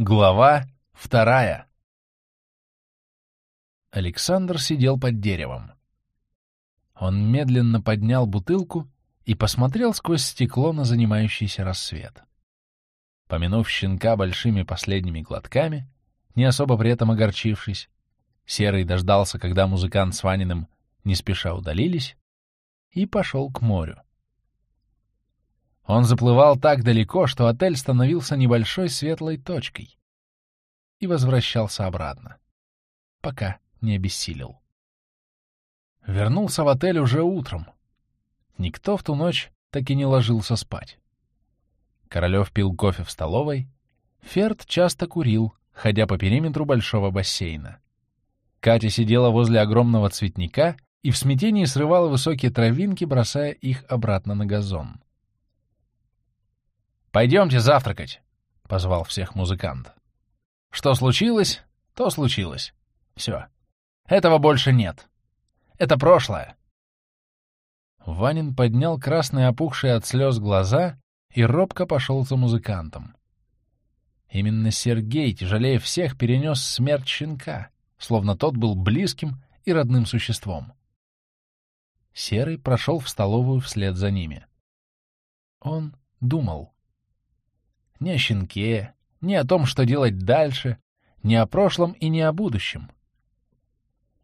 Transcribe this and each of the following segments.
Глава вторая Александр сидел под деревом. Он медленно поднял бутылку и посмотрел сквозь стекло на занимающийся рассвет. Помянув щенка большими последними глотками, не особо при этом огорчившись, Серый дождался, когда музыкант с Ваниным не спеша удалились, и пошел к морю. Он заплывал так далеко, что отель становился небольшой светлой точкой и возвращался обратно, пока не обессилел. Вернулся в отель уже утром. Никто в ту ночь так и не ложился спать. Королев пил кофе в столовой, Ферд часто курил, ходя по периметру большого бассейна. Катя сидела возле огромного цветника и в смятении срывала высокие травинки, бросая их обратно на газон. «Пойдемте завтракать», — позвал всех музыкант. «Что случилось, то случилось. Все. Этого больше нет. Это прошлое». Ванин поднял красные опухшие от слез глаза и робко пошел за музыкантом. Именно Сергей, тяжелее всех, перенес смерть щенка, словно тот был близким и родным существом. Серый прошел в столовую вслед за ними. Он думал. Ни о щенке, ни о том, что делать дальше, ни о прошлом и ни о будущем.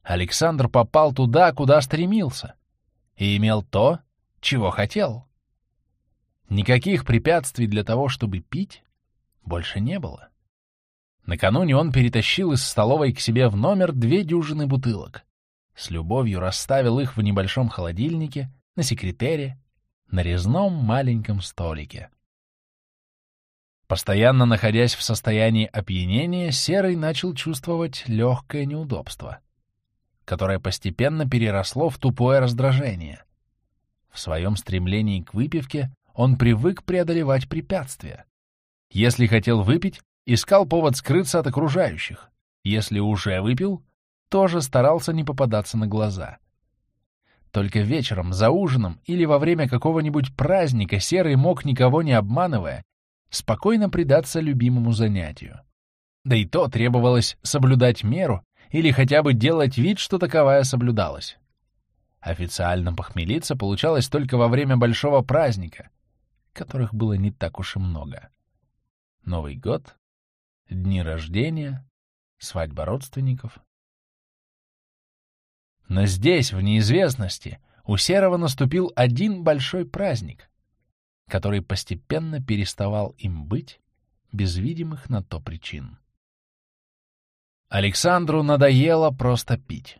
Александр попал туда, куда стремился, и имел то, чего хотел. Никаких препятствий для того, чтобы пить, больше не было. Накануне он перетащил из столовой к себе в номер две дюжины бутылок. С любовью расставил их в небольшом холодильнике, на секретере, на резном маленьком столике. Постоянно находясь в состоянии опьянения, Серый начал чувствовать легкое неудобство, которое постепенно переросло в тупое раздражение. В своем стремлении к выпивке он привык преодолевать препятствия. Если хотел выпить, искал повод скрыться от окружающих. Если уже выпил, тоже старался не попадаться на глаза. Только вечером, за ужином или во время какого-нибудь праздника Серый мог, никого не обманывая, спокойно предаться любимому занятию. Да и то требовалось соблюдать меру или хотя бы делать вид, что таковая соблюдалась. Официально похмелиться получалось только во время большого праздника, которых было не так уж и много. Новый год, дни рождения, свадьба родственников. Но здесь, в неизвестности, у Серого наступил один большой праздник, который постепенно переставал им быть без видимых на то причин. Александру надоело просто пить.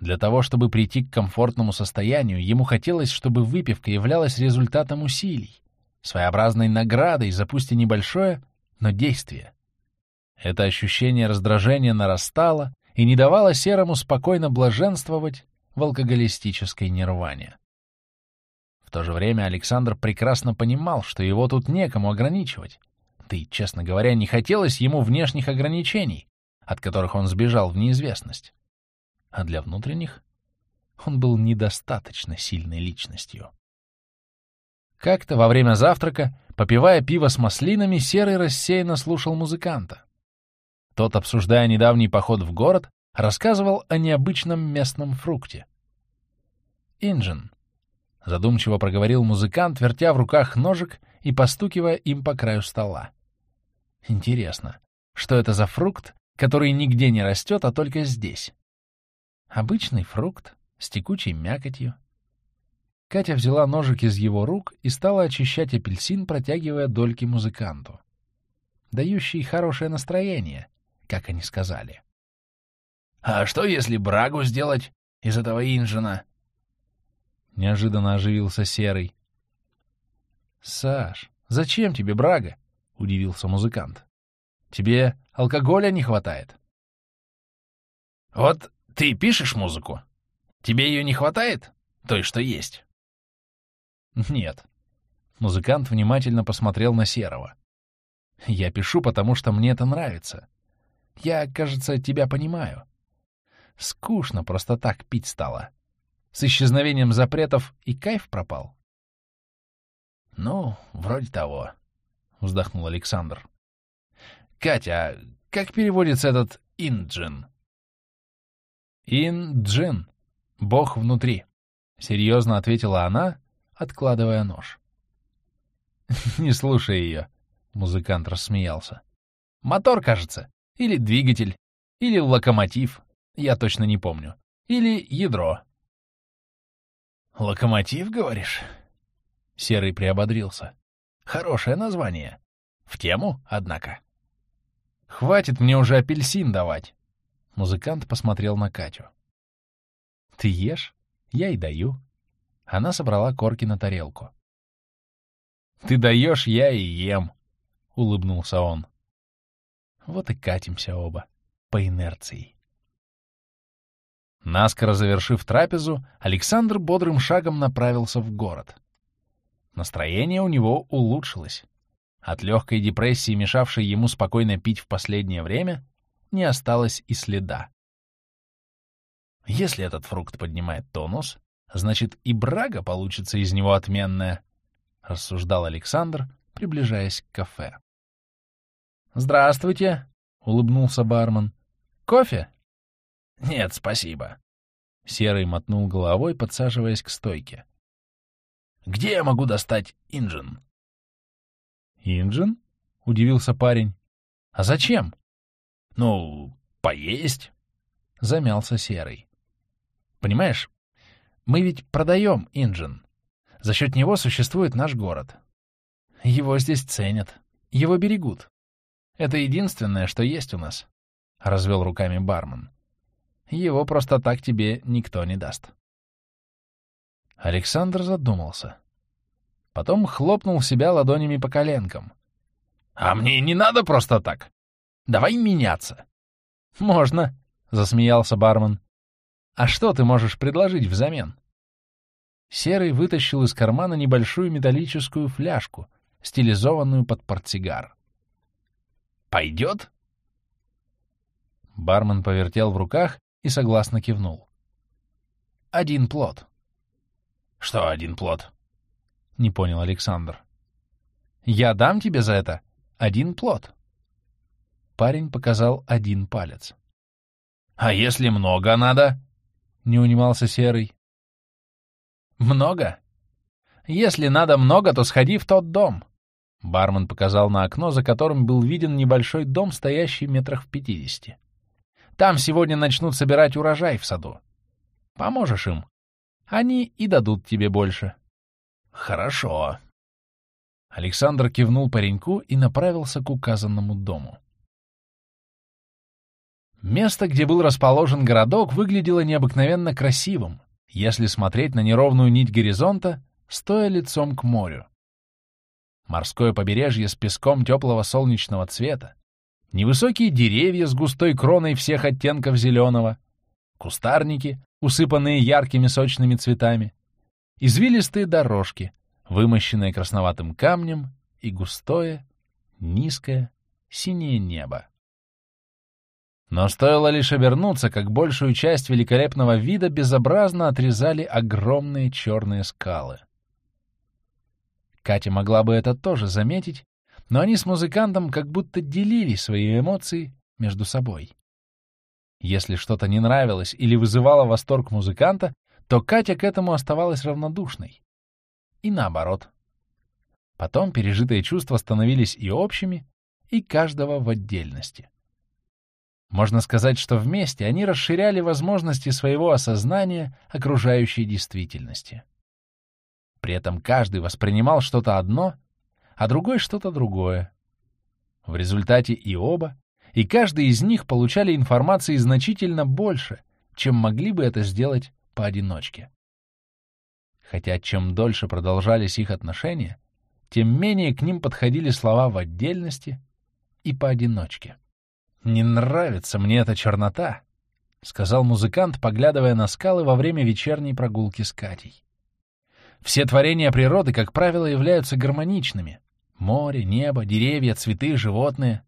Для того, чтобы прийти к комфортному состоянию, ему хотелось, чтобы выпивка являлась результатом усилий, своеобразной наградой за пусть и небольшое, но действие. Это ощущение раздражения нарастало и не давало Серому спокойно блаженствовать в алкоголистической нирване. В то же время Александр прекрасно понимал, что его тут некому ограничивать. Да и, честно говоря, не хотелось ему внешних ограничений, от которых он сбежал в неизвестность. А для внутренних он был недостаточно сильной личностью. Как-то во время завтрака, попивая пиво с маслинами, Серый рассеянно слушал музыканта. Тот, обсуждая недавний поход в город, рассказывал о необычном местном фрукте. Инжин, Задумчиво проговорил музыкант, вертя в руках ножик и постукивая им по краю стола. Интересно, что это за фрукт, который нигде не растет, а только здесь? Обычный фрукт с текучей мякотью. Катя взяла ножик из его рук и стала очищать апельсин, протягивая дольки музыканту. Дающий хорошее настроение, как они сказали. — А что, если брагу сделать из этого инжина? Неожиданно оживился Серый. «Саш, зачем тебе брага?» — удивился музыкант. «Тебе алкоголя не хватает». «Вот ты пишешь музыку. Тебе ее не хватает? Той, что есть?» «Нет». Музыкант внимательно посмотрел на Серого. «Я пишу, потому что мне это нравится. Я, кажется, тебя понимаю. Скучно просто так пить стало. С исчезновением запретов и кайф пропал? — Ну, вроде того, — вздохнул Александр. Катя, а как переводится этот «инджин»?» «Инджин. Бог внутри», — серьезно ответила она, откладывая нож. «Не слушай ее», — музыкант рассмеялся. «Мотор, кажется. Или двигатель. Или локомотив. Я точно не помню. Или ядро». «Локомотив, говоришь?» Серый приободрился. «Хорошее название. В тему, однако». «Хватит мне уже апельсин давать!» Музыкант посмотрел на Катю. «Ты ешь? Я и даю». Она собрала корки на тарелку. «Ты даешь, я и ем», — улыбнулся он. Вот и катимся оба, по инерции. Наскоро завершив трапезу, Александр бодрым шагом направился в город. Настроение у него улучшилось. От легкой депрессии, мешавшей ему спокойно пить в последнее время, не осталось и следа. Если этот фрукт поднимает тонус, значит и брага получится из него отменная, — рассуждал Александр, приближаясь к кафе. «Здравствуйте», — улыбнулся бармен. «Кофе?» «Нет, спасибо». Серый мотнул головой, подсаживаясь к стойке. «Где я могу достать инжин?» «Инжин?» — удивился парень. «А зачем?» «Ну, поесть», — замялся Серый. «Понимаешь, мы ведь продаем инжин. За счет него существует наш город. Его здесь ценят, его берегут. Это единственное, что есть у нас», — развел руками бармен. «Его просто так тебе никто не даст». Александр задумался. Потом хлопнул себя ладонями по коленкам. «А мне не надо просто так. Давай меняться». «Можно», — засмеялся бармен. «А что ты можешь предложить взамен?» Серый вытащил из кармана небольшую металлическую фляжку, стилизованную под портсигар. «Пойдет?» Бармен повертел в руках и согласно кивнул. «Один плод». «Что один плод?» — не понял Александр. «Я дам тебе за это один плод». Парень показал один палец. «А если много надо?» — не унимался Серый. «Много? Если надо много, то сходи в тот дом». Бармен показал на окно, за которым был виден небольшой дом, стоящий метрах в пятидесяти. «Там сегодня начнут собирать урожай в саду. Поможешь им. Они и дадут тебе больше». «Хорошо». Александр кивнул пареньку и направился к указанному дому. Место, где был расположен городок, выглядело необыкновенно красивым, если смотреть на неровную нить горизонта, стоя лицом к морю. Морское побережье с песком теплого солнечного цвета, невысокие деревья с густой кроной всех оттенков зеленого, кустарники, усыпанные яркими сочными цветами, извилистые дорожки, вымощенные красноватым камнем, и густое, низкое, синее небо. Но стоило лишь обернуться, как большую часть великолепного вида безобразно отрезали огромные черные скалы. Катя могла бы это тоже заметить, но они с музыкантом как будто делили свои эмоции между собой. Если что-то не нравилось или вызывало восторг музыканта, то Катя к этому оставалась равнодушной. И наоборот. Потом пережитые чувства становились и общими, и каждого в отдельности. Можно сказать, что вместе они расширяли возможности своего осознания окружающей действительности. При этом каждый воспринимал что-то одно, а другой что-то другое. В результате и оба, и каждый из них получали информации значительно больше, чем могли бы это сделать поодиночке. Хотя чем дольше продолжались их отношения, тем менее к ним подходили слова в отдельности и поодиночке. «Не нравится мне эта чернота», — сказал музыкант, поглядывая на скалы во время вечерней прогулки с Катей. «Все творения природы, как правило, являются гармоничными. Море, небо, деревья, цветы, животные.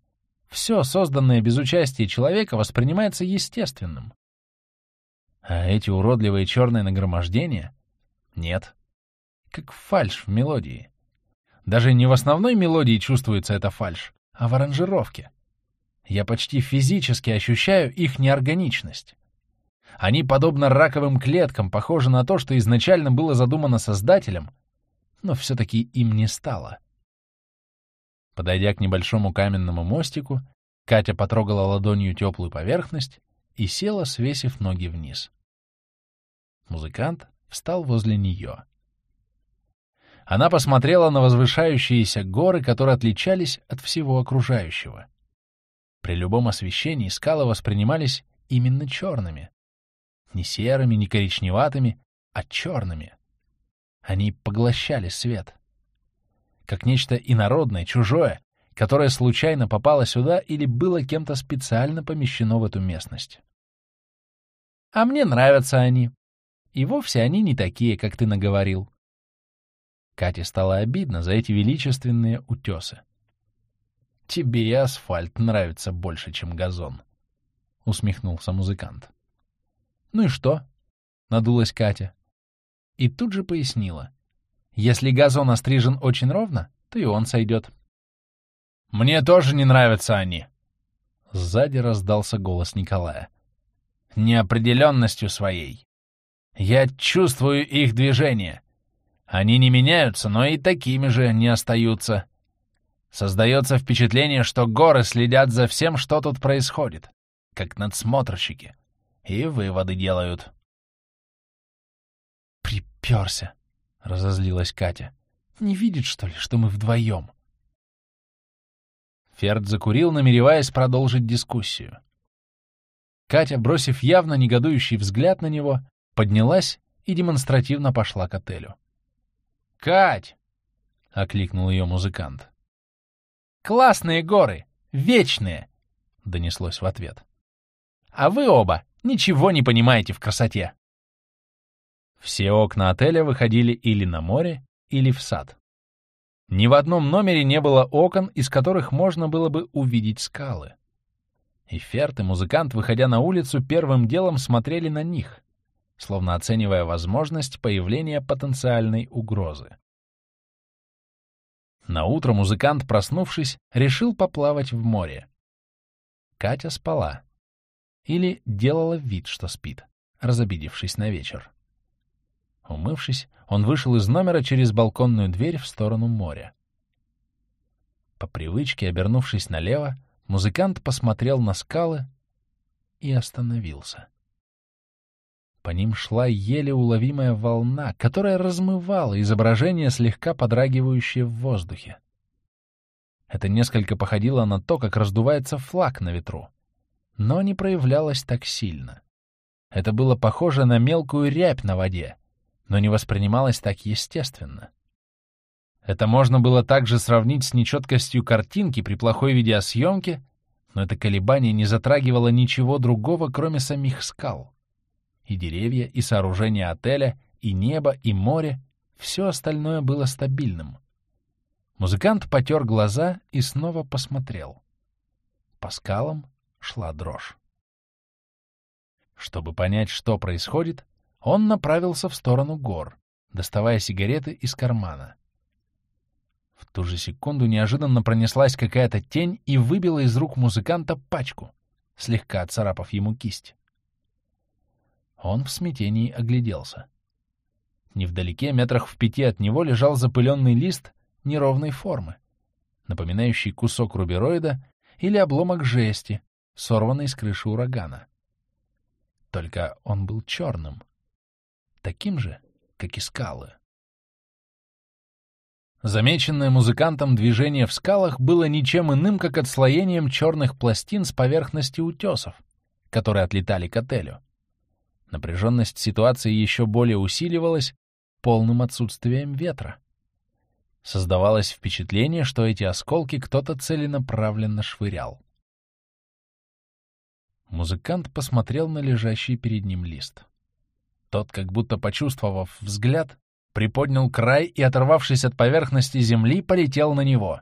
Все, созданное без участия человека, воспринимается естественным. А эти уродливые черные нагромождения — нет. Как фальшь в мелодии. Даже не в основной мелодии чувствуется эта фальшь, а в аранжировке. Я почти физически ощущаю их неорганичность. Они, подобно раковым клеткам, похожи на то, что изначально было задумано Создателем, но все-таки им не стало. Подойдя к небольшому каменному мостику, Катя потрогала ладонью теплую поверхность и села, свесив ноги вниз. Музыкант встал возле нее. Она посмотрела на возвышающиеся горы, которые отличались от всего окружающего. При любом освещении скалы воспринимались именно черными. Не серыми, не коричневатыми, а черными. Они поглощали свет. Как нечто инородное, чужое, которое случайно попало сюда или было кем-то специально помещено в эту местность. А мне нравятся они. И вовсе они не такие, как ты наговорил. Кате стало обидно за эти величественные утесы. «Тебе и асфальт нравится больше, чем газон», — усмехнулся музыкант. «Ну и что?» — надулась Катя. И тут же пояснила. «Если газон острижен очень ровно, то и он сойдет». «Мне тоже не нравятся они!» Сзади раздался голос Николая. «Неопределенностью своей. Я чувствую их движение. Они не меняются, но и такими же не остаются. Создается впечатление, что горы следят за всем, что тут происходит, как надсмотрщики, и выводы делают. «Приперся», — разозлилась Катя. «Не видит, что ли, что мы вдвоем?» Ферд закурил, намереваясь продолжить дискуссию. Катя, бросив явно негодующий взгляд на него, поднялась и демонстративно пошла к отелю. «Кать!» — окликнул ее музыкант. «Классные горы! Вечные!» — донеслось в ответ. «А вы оба ничего не понимаете в красоте!» Все окна отеля выходили или на море, или в сад. Ни в одном номере не было окон, из которых можно было бы увидеть скалы. И Ферт, и музыкант, выходя на улицу, первым делом смотрели на них, словно оценивая возможность появления потенциальной угрозы. На утро музыкант, проснувшись, решил поплавать в море. Катя спала. Или делала вид, что спит, разобидевшись на вечер. Умывшись, он вышел из номера через балконную дверь в сторону моря. По привычке, обернувшись налево, музыкант посмотрел на скалы и остановился. По ним шла еле уловимая волна, которая размывала изображение, слегка подрагивающее в воздухе. Это несколько походило на то, как раздувается флаг на ветру, но не проявлялось так сильно. Это было похоже на мелкую рябь на воде, но не воспринималось так естественно. Это можно было также сравнить с нечеткостью картинки при плохой видеосъемке, но это колебание не затрагивало ничего другого, кроме самих скал и деревья, и сооружения отеля, и небо, и море — все остальное было стабильным. Музыкант потер глаза и снова посмотрел. По скалам шла дрожь. Чтобы понять, что происходит, он направился в сторону гор, доставая сигареты из кармана. В ту же секунду неожиданно пронеслась какая-то тень и выбила из рук музыканта пачку, слегка царапав ему кисть. Он в смятении огляделся. Невдалеке, метрах в пяти от него, лежал запыленный лист неровной формы, напоминающий кусок рубероида или обломок жести, сорванный с крыши урагана. Только он был черным, таким же, как и скалы. Замеченное музыкантом движение в скалах было ничем иным, как отслоением черных пластин с поверхности утесов, которые отлетали к отелю. Напряженность ситуации еще более усиливалась полным отсутствием ветра. Создавалось впечатление, что эти осколки кто-то целенаправленно швырял. Музыкант посмотрел на лежащий перед ним лист. Тот, как будто почувствовав взгляд, приподнял край и, оторвавшись от поверхности земли, полетел на него.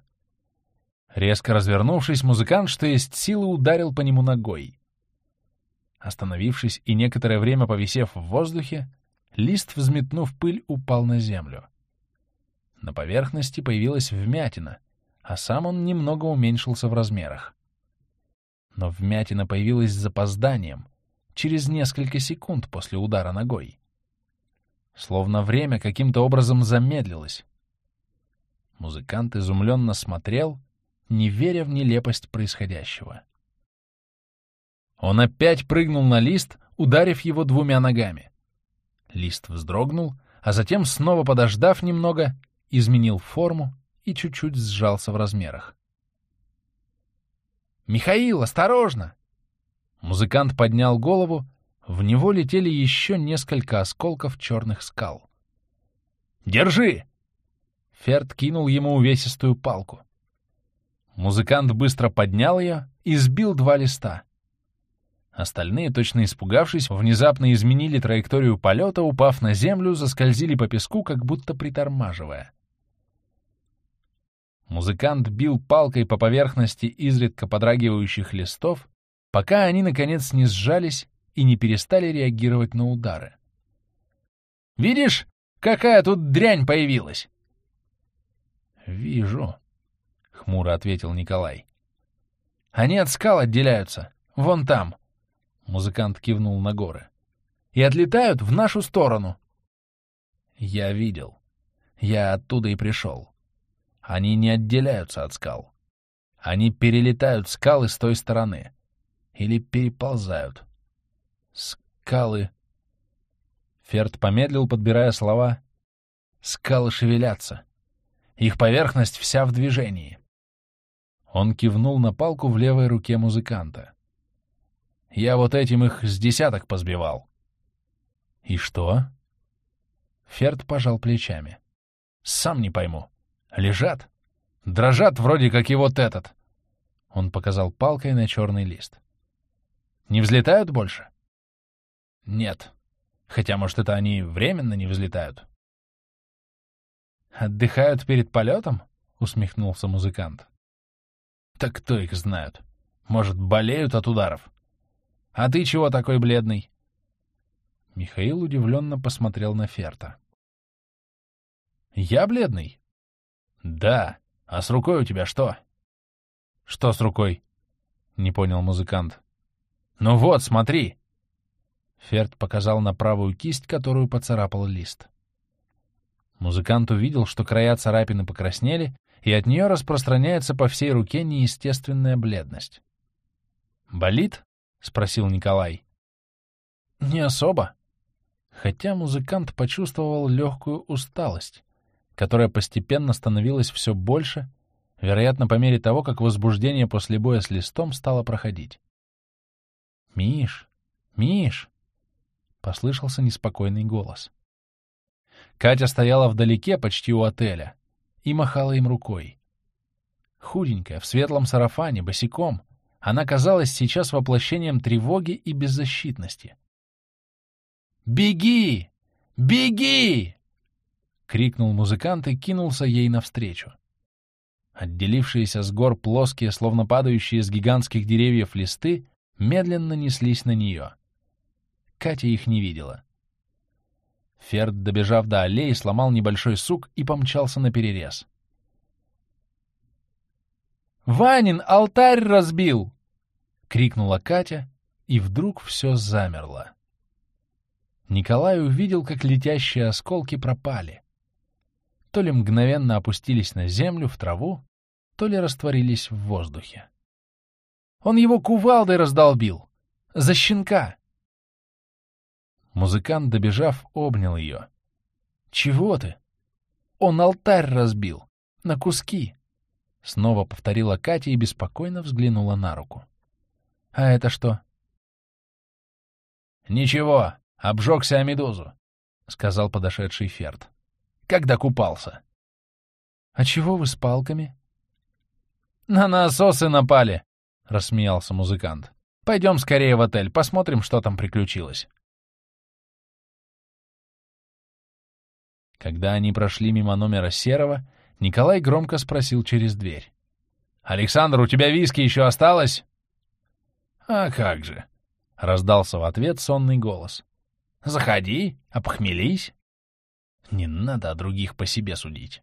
Резко развернувшись, музыкант, что есть силы, ударил по нему ногой. Остановившись и некоторое время повисев в воздухе, лист, взметнув пыль, упал на землю. На поверхности появилась вмятина, а сам он немного уменьшился в размерах. но вмятина появилась с запозданием, через несколько секунд после удара ногой. Словно время каким-то образом замедлилось. Музыкант изумленно смотрел, не веря в нелепость происходящего. Он опять прыгнул на лист, ударив его двумя ногами. Лист вздрогнул, а затем, снова подождав немного, изменил форму и чуть-чуть сжался в размерах. «Михаил, осторожно!» Музыкант поднял голову, в него летели еще несколько осколков черных скал. «Держи!» Ферд кинул ему увесистую палку. Музыкант быстро поднял ее и сбил два листа. Остальные, точно испугавшись, внезапно изменили траекторию полета, упав на землю, заскользили по песку, как будто притормаживая. Музыкант бил палкой по поверхности изредка подрагивающих листов, пока они, наконец, не сжались и не перестали реагировать на удары. «Видишь, какая тут дрянь появилась?» «Вижу», — хмуро ответил Николай. «Они от скал отделяются, вон там», — музыкант кивнул на горы, «и отлетают в нашу сторону». «Я видел. Я оттуда и пришел. Они не отделяются от скал. Они перелетают скалы с той стороны. Или переползают. Скалы... Ферд помедлил, подбирая слова. Скалы шевелятся. Их поверхность вся в движении. Он кивнул на палку в левой руке музыканта. Я вот этим их с десяток позбивал. И что? Ферд пожал плечами. Сам не пойму. Лежат. Дрожат вроде как и вот этот. Он показал палкой на черный лист. Не взлетают больше? Нет. Хотя, может, это они временно не взлетают? Отдыхают перед полетом? Усмехнулся музыкант. Так кто их знает? Может, болеют от ударов? А ты чего такой бледный? Михаил удивленно посмотрел на Ферта. «Я бледный?» «Да. А с рукой у тебя что?» «Что с рукой?» — не понял музыкант. «Ну вот, смотри!» Ферд показал на правую кисть, которую поцарапал лист. Музыкант увидел, что края царапины покраснели, и от нее распространяется по всей руке неестественная бледность. «Болит?» — спросил Николай. «Не особо». Хотя музыкант почувствовал легкую усталость которая постепенно становилась все больше, вероятно, по мере того, как возбуждение после боя с листом стало проходить. «Миш! Миш!» — послышался неспокойный голос. Катя стояла вдалеке, почти у отеля, и махала им рукой. Худенькая, в светлом сарафане, босиком, она казалась сейчас воплощением тревоги и беззащитности. «Беги! Беги!» — крикнул музыкант и кинулся ей навстречу. Отделившиеся с гор плоские, словно падающие с гигантских деревьев листы, медленно неслись на нее. Катя их не видела. Ферд, добежав до аллеи, сломал небольшой сук и помчался на перерез. «Ванин алтарь разбил!» — крикнула Катя, и вдруг все замерло. Николай увидел, как летящие осколки пропали то ли мгновенно опустились на землю, в траву, то ли растворились в воздухе. Он его кувалдой раздолбил! За щенка! Музыкант, добежав, обнял ее. «Чего ты?» «Он алтарь разбил! На куски!» Снова повторила Катя и беспокойно взглянула на руку. «А это что?» «Ничего, обжегся о медузу», — сказал подошедший Ферд когда купался. — А чего вы с палками? — На насосы напали, — рассмеялся музыкант. — Пойдем скорее в отель, посмотрим, что там приключилось. Когда они прошли мимо номера Серого, Николай громко спросил через дверь. — Александр, у тебя виски еще осталось? — А как же, — раздался в ответ сонный голос. — Заходи, опохмелись. Не надо о других по себе судить.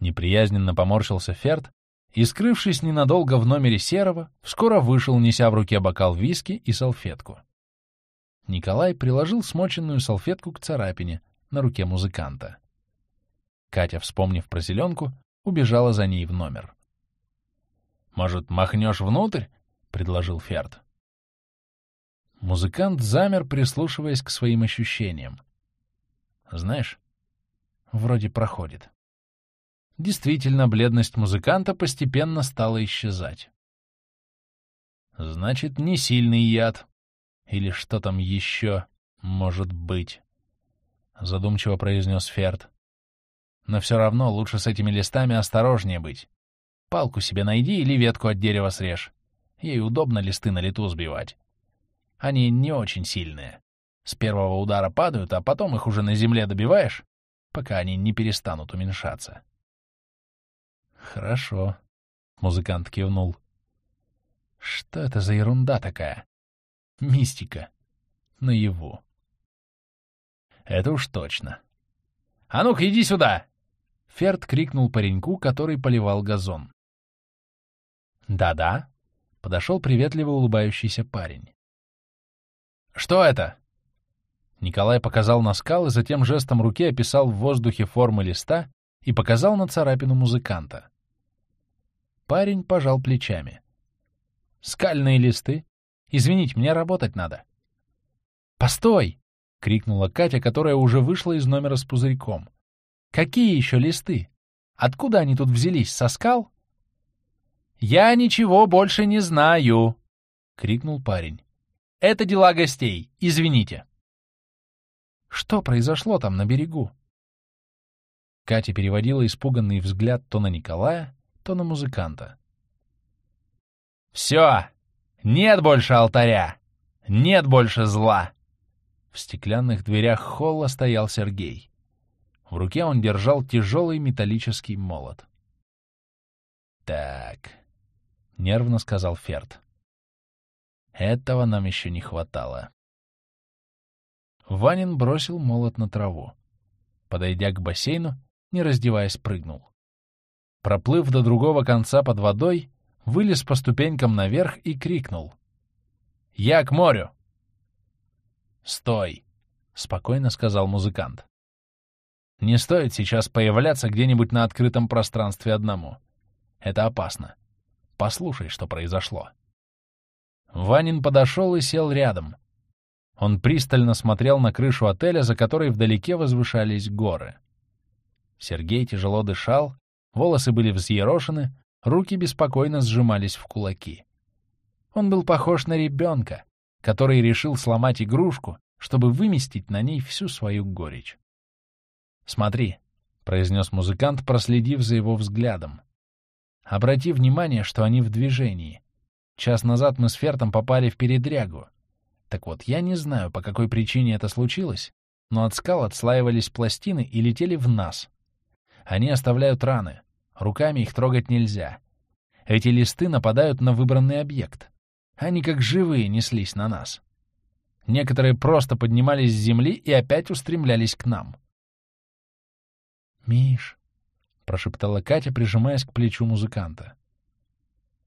Неприязненно поморщился Ферд и, скрывшись ненадолго в номере Серого, скоро вышел, неся в руке бокал виски и салфетку. Николай приложил смоченную салфетку к царапине на руке музыканта. Катя, вспомнив про зеленку, убежала за ней в номер. «Может, махнешь внутрь?» — предложил Ферд. Музыкант замер, прислушиваясь к своим ощущениям. Знаешь, вроде проходит. Действительно, бледность музыканта постепенно стала исчезать. Значит, не сильный яд. Или что там еще может быть? Задумчиво произнес Ферд. Но все равно лучше с этими листами осторожнее быть. Палку себе найди или ветку от дерева срежь. Ей удобно листы на лету сбивать. Они не очень сильные. С первого удара падают, а потом их уже на земле добиваешь, пока они не перестанут уменьшаться. «Хорошо», — музыкант кивнул. «Что это за ерунда такая? Мистика. Наяву». «Это уж точно». «А ну-ка, иди сюда!» Ферд крикнул пареньку, который поливал газон. «Да-да», — подошел приветливо улыбающийся парень. «Что это?» Николай показал на скалы, затем жестом руки описал в воздухе формы листа и показал на царапину музыканта. Парень пожал плечами. «Скальные листы? Извините, мне работать надо». «Постой!» — крикнула Катя, которая уже вышла из номера с пузырьком. «Какие еще листы? Откуда они тут взялись, со скал?» «Я ничего больше не знаю!» — крикнул парень. Это дела гостей, извините. Что произошло там на берегу? Катя переводила испуганный взгляд то на Николая, то на музыканта. «Все! Нет больше алтаря! Нет больше зла!» В стеклянных дверях холла стоял Сергей. В руке он держал тяжелый металлический молот. «Так», — нервно сказал Ферд. Этого нам еще не хватало. Ванин бросил молот на траву. Подойдя к бассейну, не раздеваясь, прыгнул. Проплыв до другого конца под водой, вылез по ступенькам наверх и крикнул. «Я к морю!» «Стой!» — спокойно сказал музыкант. «Не стоит сейчас появляться где-нибудь на открытом пространстве одному. Это опасно. Послушай, что произошло». Ванин подошел и сел рядом. Он пристально смотрел на крышу отеля, за которой вдалеке возвышались горы. Сергей тяжело дышал, волосы были взъерошены, руки беспокойно сжимались в кулаки. Он был похож на ребенка, который решил сломать игрушку, чтобы выместить на ней всю свою горечь. «Смотри», — произнес музыкант, проследив за его взглядом. «Обрати внимание, что они в движении. Час назад мы с Фертом попали в передрягу. Так вот, я не знаю, по какой причине это случилось, но от скал отслаивались пластины и летели в нас. Они оставляют раны. Руками их трогать нельзя. Эти листы нападают на выбранный объект. Они как живые неслись на нас. Некоторые просто поднимались с земли и опять устремлялись к нам. «Миш», — прошептала Катя, прижимаясь к плечу музыканта.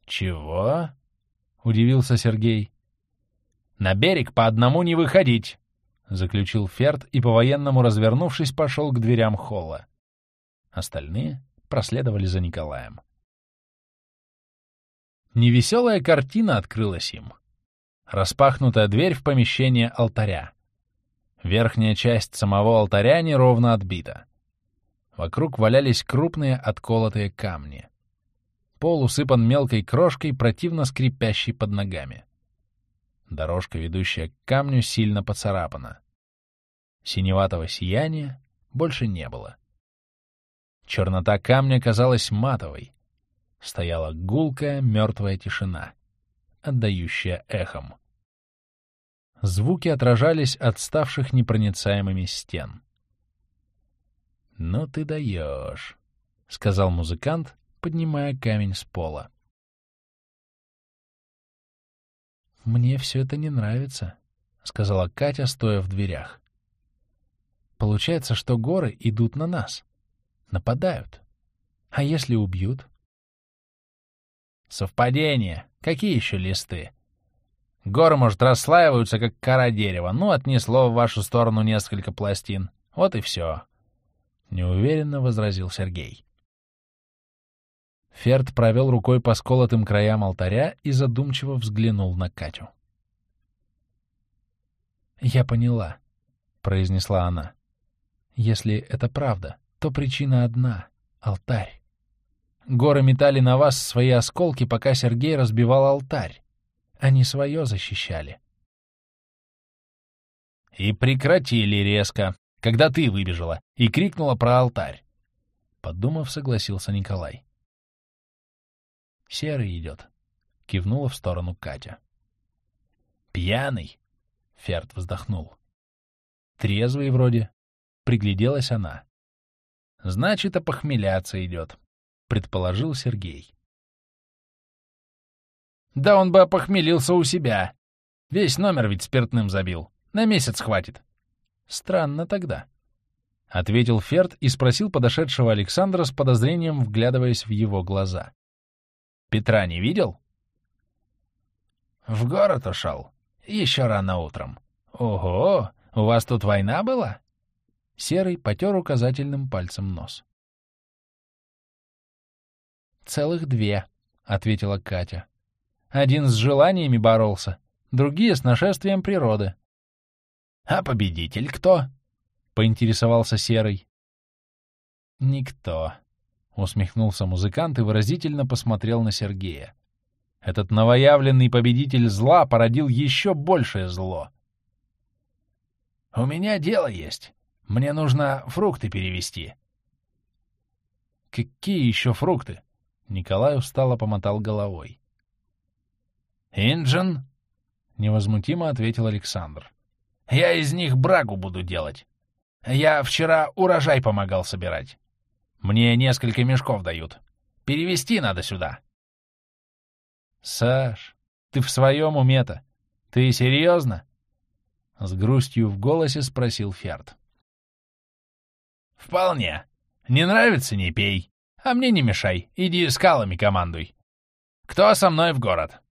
«Чего?» — удивился Сергей. «На берег по одному не выходить!» — заключил Ферд и, по-военному развернувшись, пошел к дверям холла. Остальные проследовали за Николаем. Невеселая картина открылась им. Распахнутая дверь в помещение алтаря. Верхняя часть самого алтаря неровно отбита. Вокруг валялись крупные отколотые камни. Пол усыпан мелкой крошкой, противно скрипящей под ногами. Дорожка, ведущая к камню, сильно поцарапана. Синеватого сияния больше не было. Чернота камня казалась матовой. Стояла гулкая мертвая тишина, отдающая эхом. Звуки отражались от ставших непроницаемыми стен. «Ну ты даешь», — сказал музыкант, поднимая камень с пола. «Мне все это не нравится», — сказала Катя, стоя в дверях. «Получается, что горы идут на нас, нападают. А если убьют?» Совпадение. Какие еще листы? Горы, может, расслаиваются, как кора дерева. Ну, отнесло в вашу сторону несколько пластин. Вот и все. Неуверенно возразил Сергей. Ферд провел рукой по сколотым краям алтаря и задумчиво взглянул на Катю. «Я поняла», — произнесла она. «Если это правда, то причина одна — алтарь. Горы метали на вас свои осколки, пока Сергей разбивал алтарь. Они свое защищали». «И прекратили резко, когда ты выбежала и крикнула про алтарь», — подумав, согласился Николай. «Серый идет», — кивнула в сторону Катя. «Пьяный?» Ферд вздохнул. Трезвый вроде. Пригляделась она. Значит, опохмеляться идет, предположил Сергей. Да он бы опохмелился у себя. Весь номер ведь спиртным забил. На месяц хватит. Странно тогда. — ответил Ферд и спросил подошедшего Александра с подозрением, вглядываясь в его глаза. «Петра не видел?» «В город ушел», еще рано утром. Ого, у вас тут война была? Серый потер указательным пальцем нос. «Целых две», — ответила Катя. «Один с желаниями боролся, другие — с нашествием природы». «А победитель кто?» — поинтересовался Серый. «Никто», — усмехнулся музыкант и выразительно посмотрел на Сергея. Этот новоявленный победитель зла породил еще большее зло. «У меня дело есть. Мне нужно фрукты перевести. «Какие еще фрукты?» Николай устало помотал головой. «Инджин?» — невозмутимо ответил Александр. «Я из них брагу буду делать. Я вчера урожай помогал собирать. Мне несколько мешков дают. Перевести надо сюда». «Саш, ты в своем уме-то? Ты серьезно?» С грустью в голосе спросил Ферд. «Вполне. Не нравится — не пей. А мне не мешай. Иди скалами командуй. Кто со мной в город?»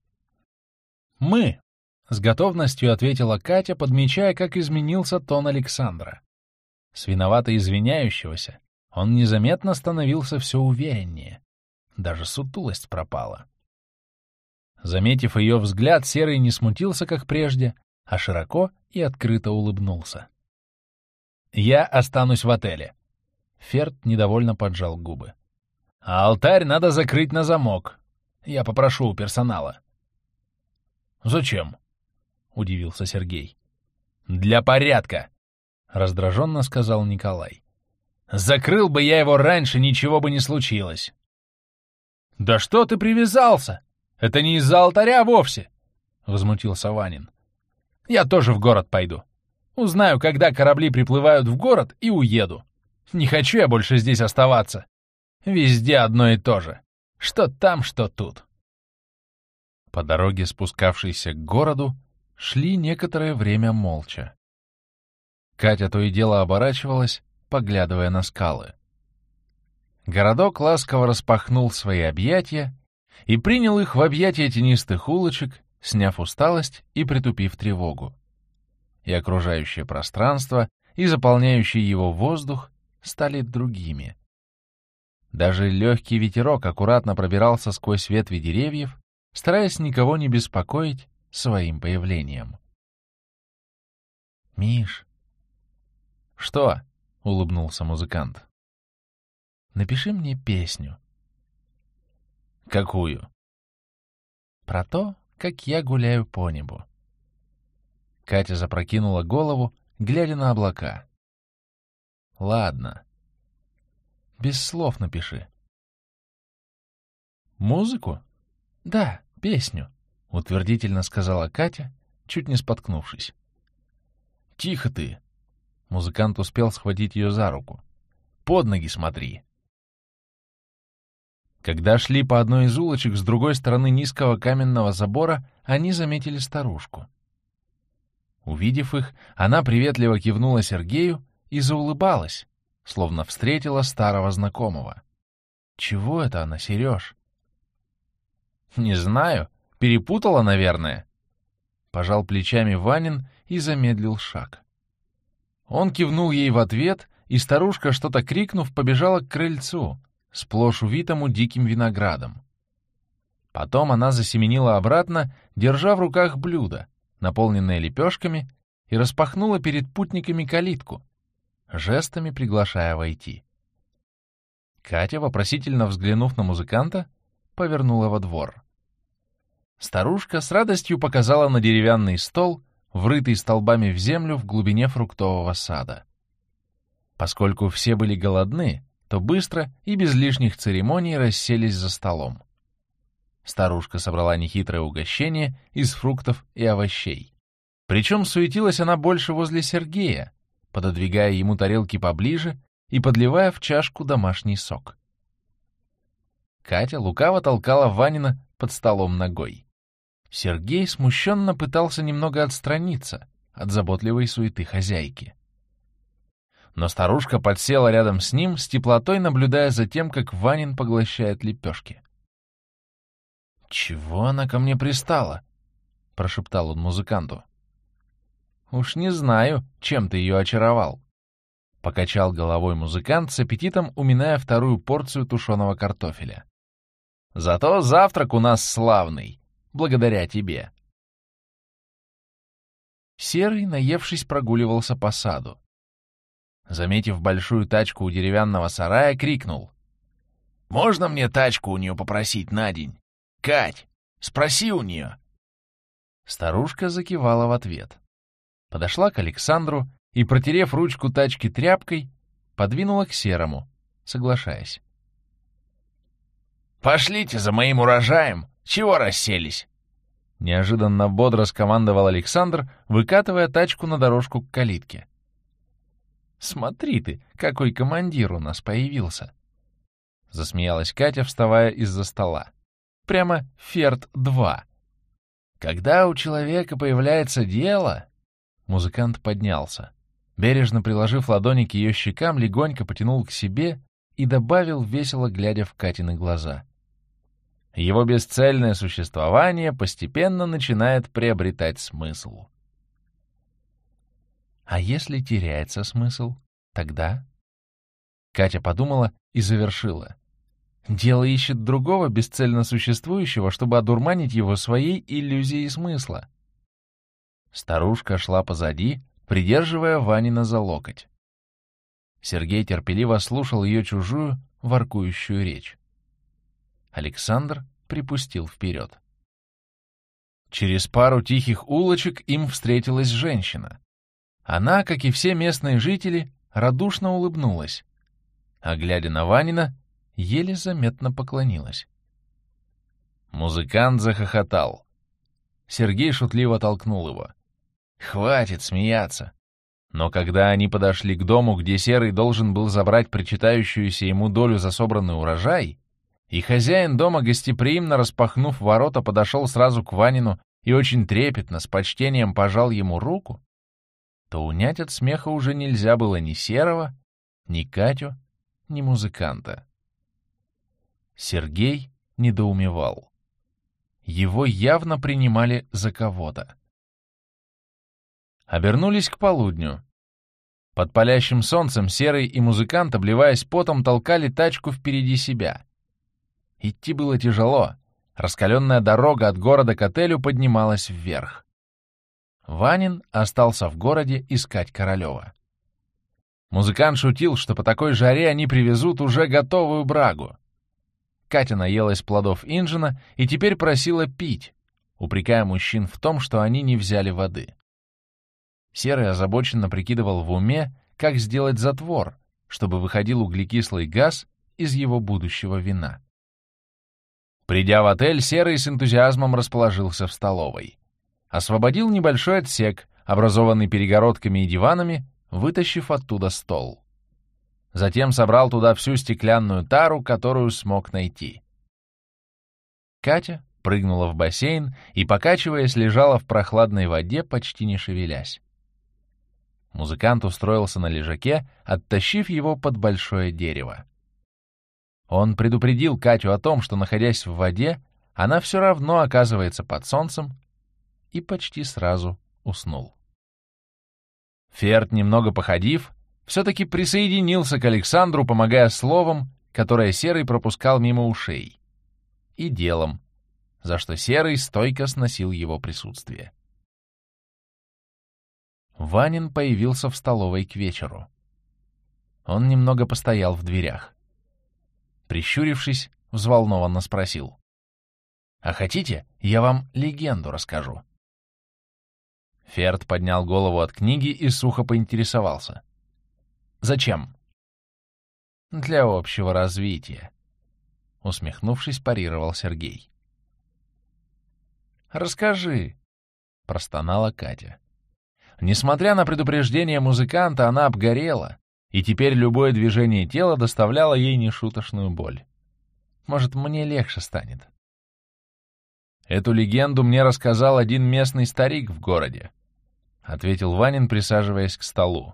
«Мы», — с готовностью ответила Катя, подмечая, как изменился тон Александра. С виновато извиняющегося он незаметно становился все увереннее. Даже сутулость пропала. Заметив ее взгляд, Серый не смутился, как прежде, а широко и открыто улыбнулся. «Я останусь в отеле». Ферд недовольно поджал губы. «А алтарь надо закрыть на замок. Я попрошу у персонала». «Зачем?» — удивился Сергей. «Для порядка», — раздраженно сказал Николай. «Закрыл бы я его раньше, ничего бы не случилось». «Да что ты привязался?» Это не из-за алтаря вовсе!» — возмутился Ванин. «Я тоже в город пойду. Узнаю, когда корабли приплывают в город, и уеду. Не хочу я больше здесь оставаться. Везде одно и то же. Что там, что тут». По дороге, спускавшейся к городу, шли некоторое время молча. Катя то и дело оборачивалась, поглядывая на скалы. Городок ласково распахнул свои объятия и принял их в объятия тенистых улочек, сняв усталость и притупив тревогу. И окружающее пространство, и заполняющий его воздух стали другими. Даже легкий ветерок аккуратно пробирался сквозь ветви деревьев, стараясь никого не беспокоить своим появлением. «Миш!» «Что?» — улыбнулся музыкант. «Напиши мне песню. «Какую?» «Про то, как я гуляю по небу». Катя запрокинула голову, глядя на облака. «Ладно. Без слов напиши». «Музыку?» «Да, песню», — утвердительно сказала Катя, чуть не споткнувшись. «Тихо ты!» Музыкант успел схватить ее за руку. «Под ноги смотри!» Когда шли по одной из улочек с другой стороны низкого каменного забора, они заметили старушку. Увидев их, она приветливо кивнула Сергею и заулыбалась, словно встретила старого знакомого. «Чего это она, Сереж?» Не знаю. Перепутала, наверное. Пожал плечами Ванин и замедлил шаг. Он кивнул ей в ответ, и старушка, что-то крикнув, побежала к крыльцу, сплошь увитому диким виноградом. Потом она засеменила обратно, держа в руках блюдо, наполненное лепешками, и распахнула перед путниками калитку, жестами приглашая войти. Катя, вопросительно взглянув на музыканта, повернула во двор. Старушка с радостью показала на деревянный стол, врытый столбами в землю в глубине фруктового сада. Поскольку все были голодны, то быстро и без лишних церемоний расселись за столом. Старушка собрала нехитрое угощение из фруктов и овощей. Причем суетилась она больше возле Сергея, пододвигая ему тарелки поближе и подливая в чашку домашний сок. Катя лукаво толкала Ванина под столом ногой. Сергей смущенно пытался немного отстраниться от заботливой суеты хозяйки. Но старушка подсела рядом с ним, с теплотой наблюдая за тем, как Ванин поглощает лепешки. «Чего она ко мне пристала?» — прошептал он музыканту. «Уж не знаю, чем ты ее очаровал», — покачал головой музыкант с аппетитом, уминая вторую порцию тушеного картофеля. «Зато завтрак у нас славный, благодаря тебе». Серый, наевшись, прогуливался по саду. Заметив большую тачку у деревянного сарая, крикнул. «Можно мне тачку у нее попросить на день? Кать, спроси у нее!» Старушка закивала в ответ подошла к Александру и, протерев ручку тачки тряпкой, подвинула к Серому, соглашаясь. «Пошлите за моим урожаем! Чего расселись?» Неожиданно бодро скомандовал Александр, выкатывая тачку на дорожку к калитке. «Смотри ты, какой командир у нас появился!» Засмеялась Катя, вставая из-за стола. «Прямо Ферд-2. Когда у человека появляется дело, Музыкант поднялся. Бережно приложив ладони к ее щекам, легонько потянул к себе и добавил, весело глядя в Катины глаза. Его бесцельное существование постепенно начинает приобретать смысл. А если теряется смысл, тогда... Катя подумала и завершила. Дело ищет другого бесцельно существующего, чтобы одурманить его своей иллюзией смысла. Старушка шла позади, придерживая Ванина за локоть. Сергей терпеливо слушал ее чужую, воркующую речь. Александр припустил вперед. Через пару тихих улочек им встретилась женщина. Она, как и все местные жители, радушно улыбнулась, а, глядя на Ванина, еле заметно поклонилась. Музыкант захохотал. Сергей шутливо толкнул его. Хватит смеяться. Но когда они подошли к дому, где Серый должен был забрать причитающуюся ему долю за собранный урожай, и хозяин дома, гостеприимно распахнув ворота, подошел сразу к Ванину и очень трепетно, с почтением пожал ему руку, то унять от смеха уже нельзя было ни Серого, ни Катю, ни музыканта. Сергей недоумевал. Его явно принимали за кого-то обернулись к полудню. Под палящим солнцем Серый и музыкант, обливаясь потом, толкали тачку впереди себя. Идти было тяжело. Раскаленная дорога от города к отелю поднималась вверх. Ванин остался в городе искать Королева. Музыкант шутил, что по такой жаре они привезут уже готовую брагу. Катя наелась плодов инжина и теперь просила пить, упрекая мужчин в том, что они не взяли воды. Серый озабоченно прикидывал в уме, как сделать затвор, чтобы выходил углекислый газ из его будущего вина. Придя в отель, Серый с энтузиазмом расположился в столовой. Освободил небольшой отсек, образованный перегородками и диванами, вытащив оттуда стол. Затем собрал туда всю стеклянную тару, которую смог найти. Катя прыгнула в бассейн и, покачиваясь, лежала в прохладной воде, почти не шевелясь. Музыкант устроился на лежаке, оттащив его под большое дерево. Он предупредил Катю о том, что, находясь в воде, она все равно оказывается под солнцем и почти сразу уснул. Ферд, немного походив, все-таки присоединился к Александру, помогая словом, которое Серый пропускал мимо ушей, и делом, за что Серый стойко сносил его присутствие. Ванин появился в столовой к вечеру. Он немного постоял в дверях. Прищурившись, взволнованно спросил. «А хотите, я вам легенду расскажу?» Ферд поднял голову от книги и сухо поинтересовался. «Зачем?» «Для общего развития», — усмехнувшись, парировал Сергей. «Расскажи», — простонала Катя. Несмотря на предупреждение музыканта, она обгорела, и теперь любое движение тела доставляло ей нешуточную боль. Может, мне легче станет. Эту легенду мне рассказал один местный старик в городе, — ответил Ванин, присаживаясь к столу.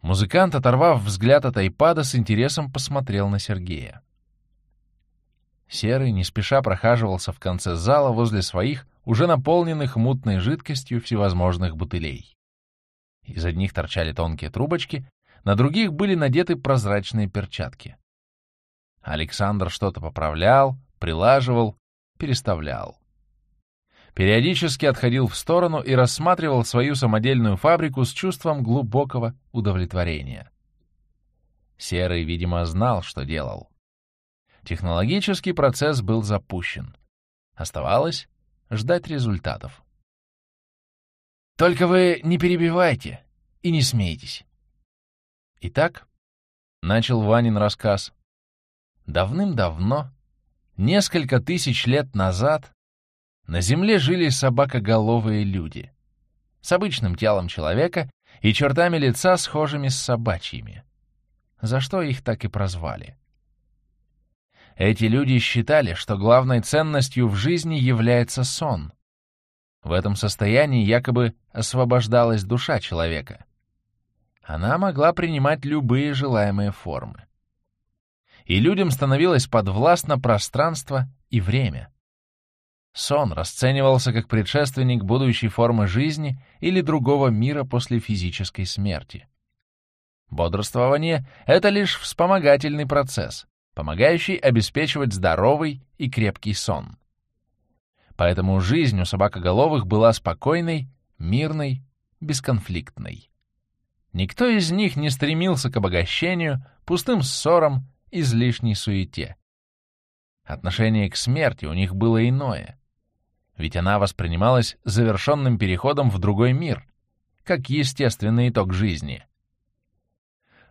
Музыкант, оторвав взгляд от айпада, с интересом посмотрел на Сергея. Серый не спеша прохаживался в конце зала возле своих, уже наполненных мутной жидкостью всевозможных бутылей. Из одних торчали тонкие трубочки, на других были надеты прозрачные перчатки. Александр что-то поправлял, прилаживал, переставлял. Периодически отходил в сторону и рассматривал свою самодельную фабрику с чувством глубокого удовлетворения. Серый, видимо, знал, что делал. Технологический процесс был запущен. Оставалось ждать результатов. Только вы не перебивайте и не смейтесь. Итак, начал Ванин рассказ. Давным-давно, несколько тысяч лет назад, на Земле жили собакоголовые люди с обычным телом человека и чертами лица, схожими с собачьими, за что их так и прозвали. Эти люди считали, что главной ценностью в жизни является сон. В этом состоянии якобы освобождалась душа человека. Она могла принимать любые желаемые формы. И людям становилось подвластно пространство и время. Сон расценивался как предшественник будущей формы жизни или другого мира после физической смерти. Бодрствование — это лишь вспомогательный процесс, помогающий обеспечивать здоровый и крепкий сон. Поэтому жизнь у собакоголовых была спокойной, мирной, бесконфликтной. Никто из них не стремился к обогащению, пустым ссорам, излишней суете. Отношение к смерти у них было иное, ведь она воспринималась завершенным переходом в другой мир, как естественный итог жизни —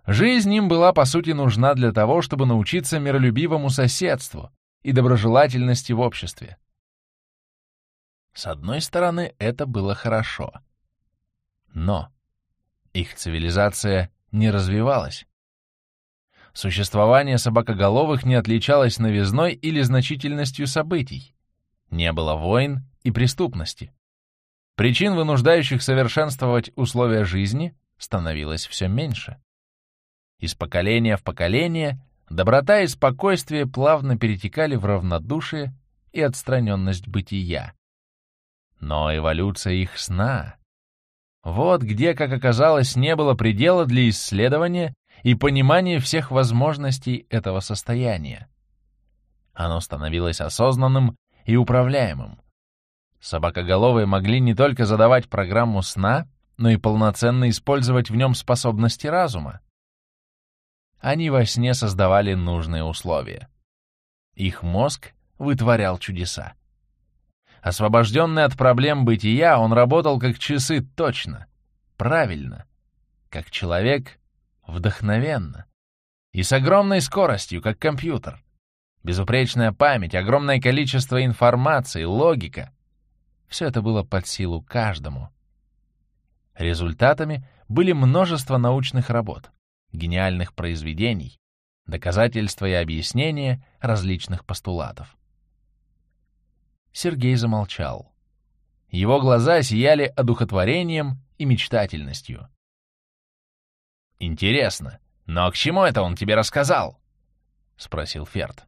Жизнь им была, по сути, нужна для того, чтобы научиться миролюбивому соседству и доброжелательности в обществе. С одной стороны, это было хорошо. Но их цивилизация не развивалась. Существование собакоголовых не отличалось новизной или значительностью событий. Не было войн и преступности. Причин, вынуждающих совершенствовать условия жизни, становилось все меньше. Из поколения в поколение доброта и спокойствие плавно перетекали в равнодушие и отстраненность бытия. Но эволюция их сна... Вот где, как оказалось, не было предела для исследования и понимания всех возможностей этого состояния. Оно становилось осознанным и управляемым. Собакоголовые могли не только задавать программу сна, но и полноценно использовать в нем способности разума они во сне создавали нужные условия. Их мозг вытворял чудеса. Освобожденный от проблем бытия, он работал как часы точно, правильно, как человек вдохновенно и с огромной скоростью, как компьютер. Безупречная память, огромное количество информации, логика — все это было под силу каждому. Результатами были множество научных работ гениальных произведений, доказательства и объяснения различных постулатов. Сергей замолчал. Его глаза сияли одухотворением и мечтательностью. «Интересно, но к чему это он тебе рассказал?» — спросил Ферд.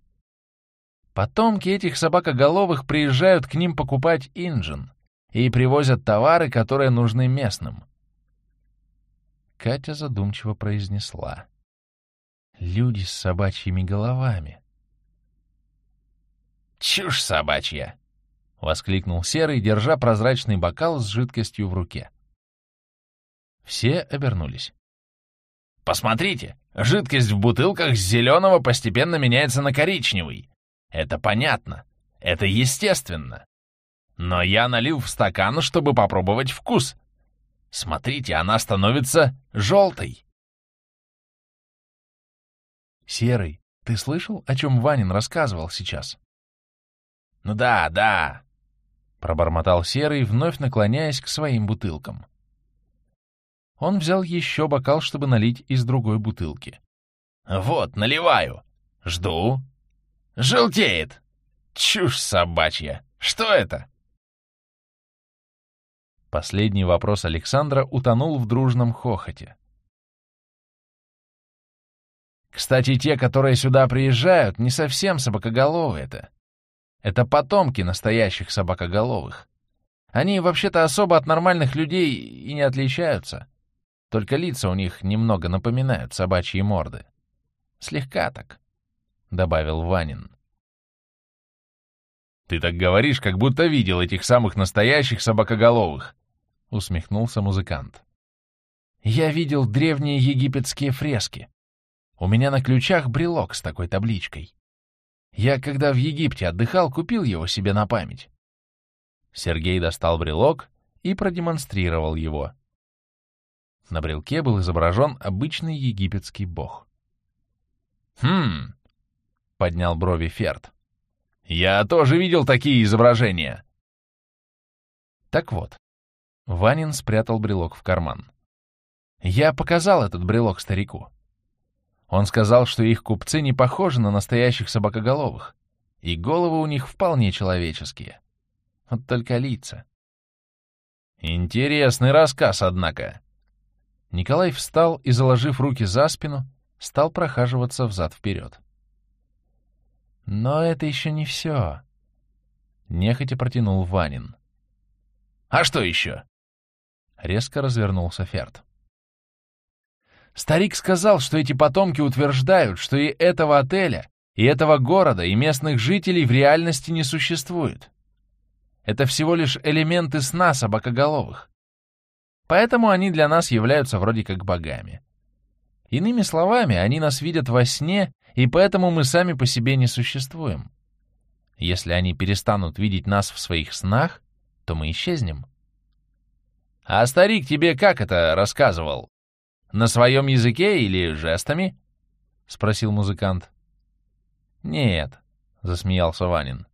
Потомки этих собакоголовых приезжают к ним покупать инжин и привозят товары, которые нужны местным. Катя задумчиво произнесла. Люди с собачьими головами. «Чушь собачья!» — воскликнул Серый, держа прозрачный бокал с жидкостью в руке. Все обернулись. «Посмотрите, жидкость в бутылках с зеленого постепенно меняется на коричневый. Это понятно, это естественно. Но я налил в стакан, чтобы попробовать вкус. Смотрите, она становится желтой». «Серый, ты слышал, о чем Ванин рассказывал сейчас?» «Ну да, да», — пробормотал Серый, вновь наклоняясь к своим бутылкам. Он взял еще бокал, чтобы налить из другой бутылки. «Вот, наливаю. Жду. Желтеет. Чушь собачья. Что это?» Последний вопрос Александра утонул в дружном хохоте. «Кстати, те, которые сюда приезжают, не совсем собакоголовые-то. Это потомки настоящих собакоголовых. Они вообще-то особо от нормальных людей и не отличаются. Только лица у них немного напоминают собачьи морды. Слегка так, — добавил Ванин. «Ты так говоришь, как будто видел этих самых настоящих собакоголовых», — усмехнулся музыкант. «Я видел древние египетские фрески. У меня на ключах брелок с такой табличкой. Я, когда в Египте отдыхал, купил его себе на память». Сергей достал брелок и продемонстрировал его. На брелке был изображен обычный египетский бог. «Хм!» — поднял брови Ферд. «Я тоже видел такие изображения!» Так вот, Ванин спрятал брелок в карман. Я показал этот брелок старику. Он сказал, что их купцы не похожи на настоящих собакоголовых, и головы у них вполне человеческие. Вот только лица. Интересный рассказ, однако. Николай встал и, заложив руки за спину, стал прохаживаться взад-вперед. Но это еще не все. Нехотя протянул Ванин. «А что еще?» Резко развернулся Ферд. Старик сказал, что эти потомки утверждают, что и этого отеля, и этого города, и местных жителей в реальности не существует. Это всего лишь элементы сна собакоголовых. Поэтому они для нас являются вроде как богами. Иными словами, они нас видят во сне, и поэтому мы сами по себе не существуем. Если они перестанут видеть нас в своих снах, то мы исчезнем. А старик тебе как это рассказывал? На своем языке или жестами? Спросил музыкант. Нет, засмеялся Ванин.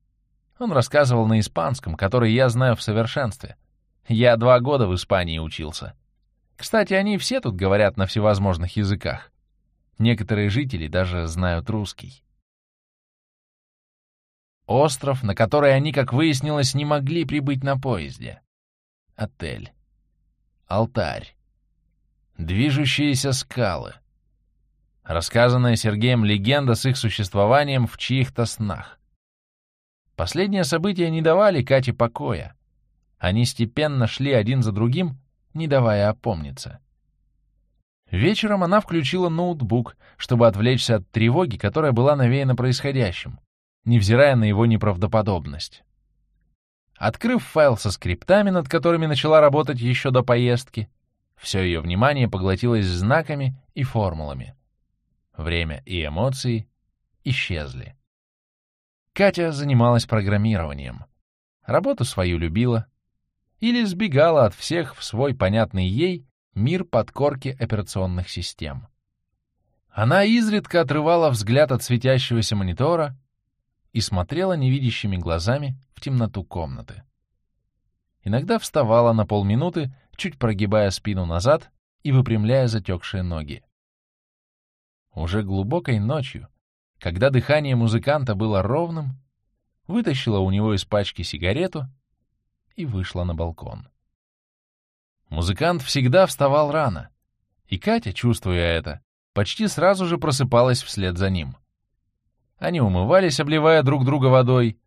Он рассказывал на испанском, который я знаю в совершенстве. Я два года в Испании учился. Кстати, они все тут говорят на всевозможных языках. Некоторые жители даже знают русский. Остров, на который они, как выяснилось, не могли прибыть на поезде. Отель. Алтарь. Движущиеся скалы. Рассказанная Сергеем легенда с их существованием в чьих-то снах. Последние события не давали Кате покоя. Они степенно шли один за другим, не давая опомниться. Вечером она включила ноутбук, чтобы отвлечься от тревоги, которая была навеяна происходящим, невзирая на его неправдоподобность. Открыв файл со скриптами, над которыми начала работать еще до поездки, все ее внимание поглотилось знаками и формулами. Время и эмоции исчезли. Катя занималась программированием. Работу свою любила, или сбегала от всех в свой понятный ей мир подкорки операционных систем. Она изредка отрывала взгляд от светящегося монитора и смотрела невидящими глазами в темноту комнаты. Иногда вставала на полминуты, чуть прогибая спину назад и выпрямляя затекшие ноги. Уже глубокой ночью, когда дыхание музыканта было ровным, вытащила у него из пачки сигарету и вышла на балкон. Музыкант всегда вставал рано, и Катя, чувствуя это, почти сразу же просыпалась вслед за ним. Они умывались, обливая друг друга водой,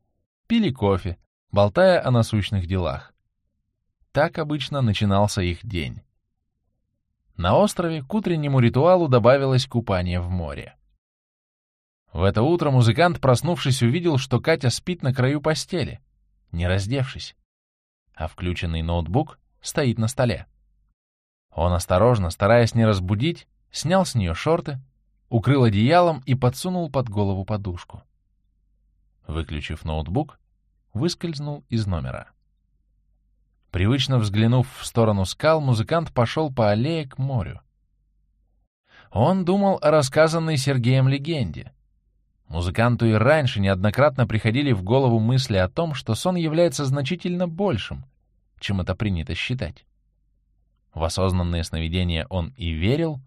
пили кофе, болтая о насущных делах. Так обычно начинался их день. На острове к утреннему ритуалу добавилось купание в море. В это утро музыкант, проснувшись, увидел, что Катя спит на краю постели, не раздевшись, а включенный ноутбук стоит на столе. Он осторожно, стараясь не разбудить, снял с нее шорты, укрыл одеялом и подсунул под голову подушку. Выключив ноутбук, выскользнул из номера. Привычно взглянув в сторону скал, музыкант пошел по аллее к морю. Он думал о рассказанной Сергеем легенде. Музыканту и раньше неоднократно приходили в голову мысли о том, что сон является значительно большим, чем это принято считать. В осознанные сновидения он и верил,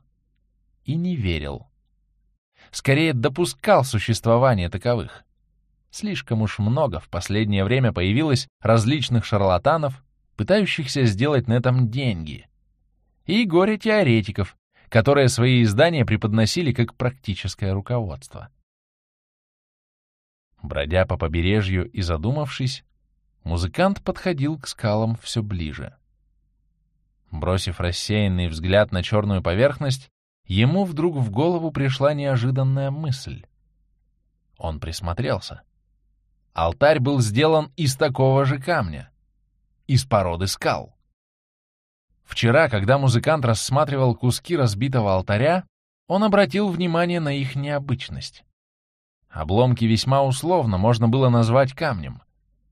и не верил. Скорее, допускал существование таковых. Слишком уж много в последнее время появилось различных шарлатанов, пытающихся сделать на этом деньги, и горе-теоретиков, которые свои издания преподносили как практическое руководство. Бродя по побережью и задумавшись, музыкант подходил к скалам все ближе. Бросив рассеянный взгляд на черную поверхность, ему вдруг в голову пришла неожиданная мысль. Он присмотрелся. Алтарь был сделан из такого же камня, из породы скал. Вчера, когда музыкант рассматривал куски разбитого алтаря, он обратил внимание на их необычность. Обломки весьма условно можно было назвать камнем,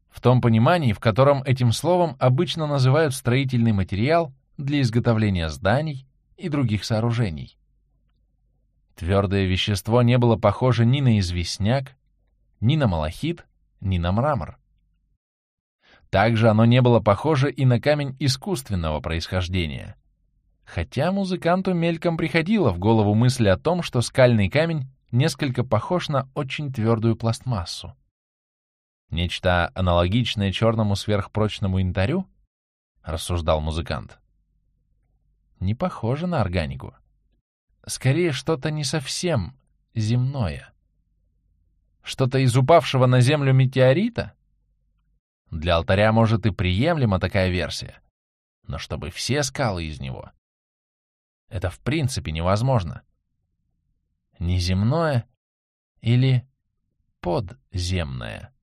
в том понимании, в котором этим словом обычно называют строительный материал для изготовления зданий и других сооружений. Твердое вещество не было похоже ни на известняк, ни на малахит, ни на мрамор. Также оно не было похоже и на камень искусственного происхождения. Хотя музыканту мельком приходила в голову мысль о том, что скальный камень несколько похож на очень твердую пластмассу. Нечто аналогичное черному сверхпрочному янтарю, рассуждал музыкант. Не похоже на органику. Скорее, что-то не совсем земное. Что-то из упавшего на землю метеорита? Для алтаря, может, и приемлема такая версия. Но чтобы все скалы из него... Это в принципе невозможно. Неземное или подземное?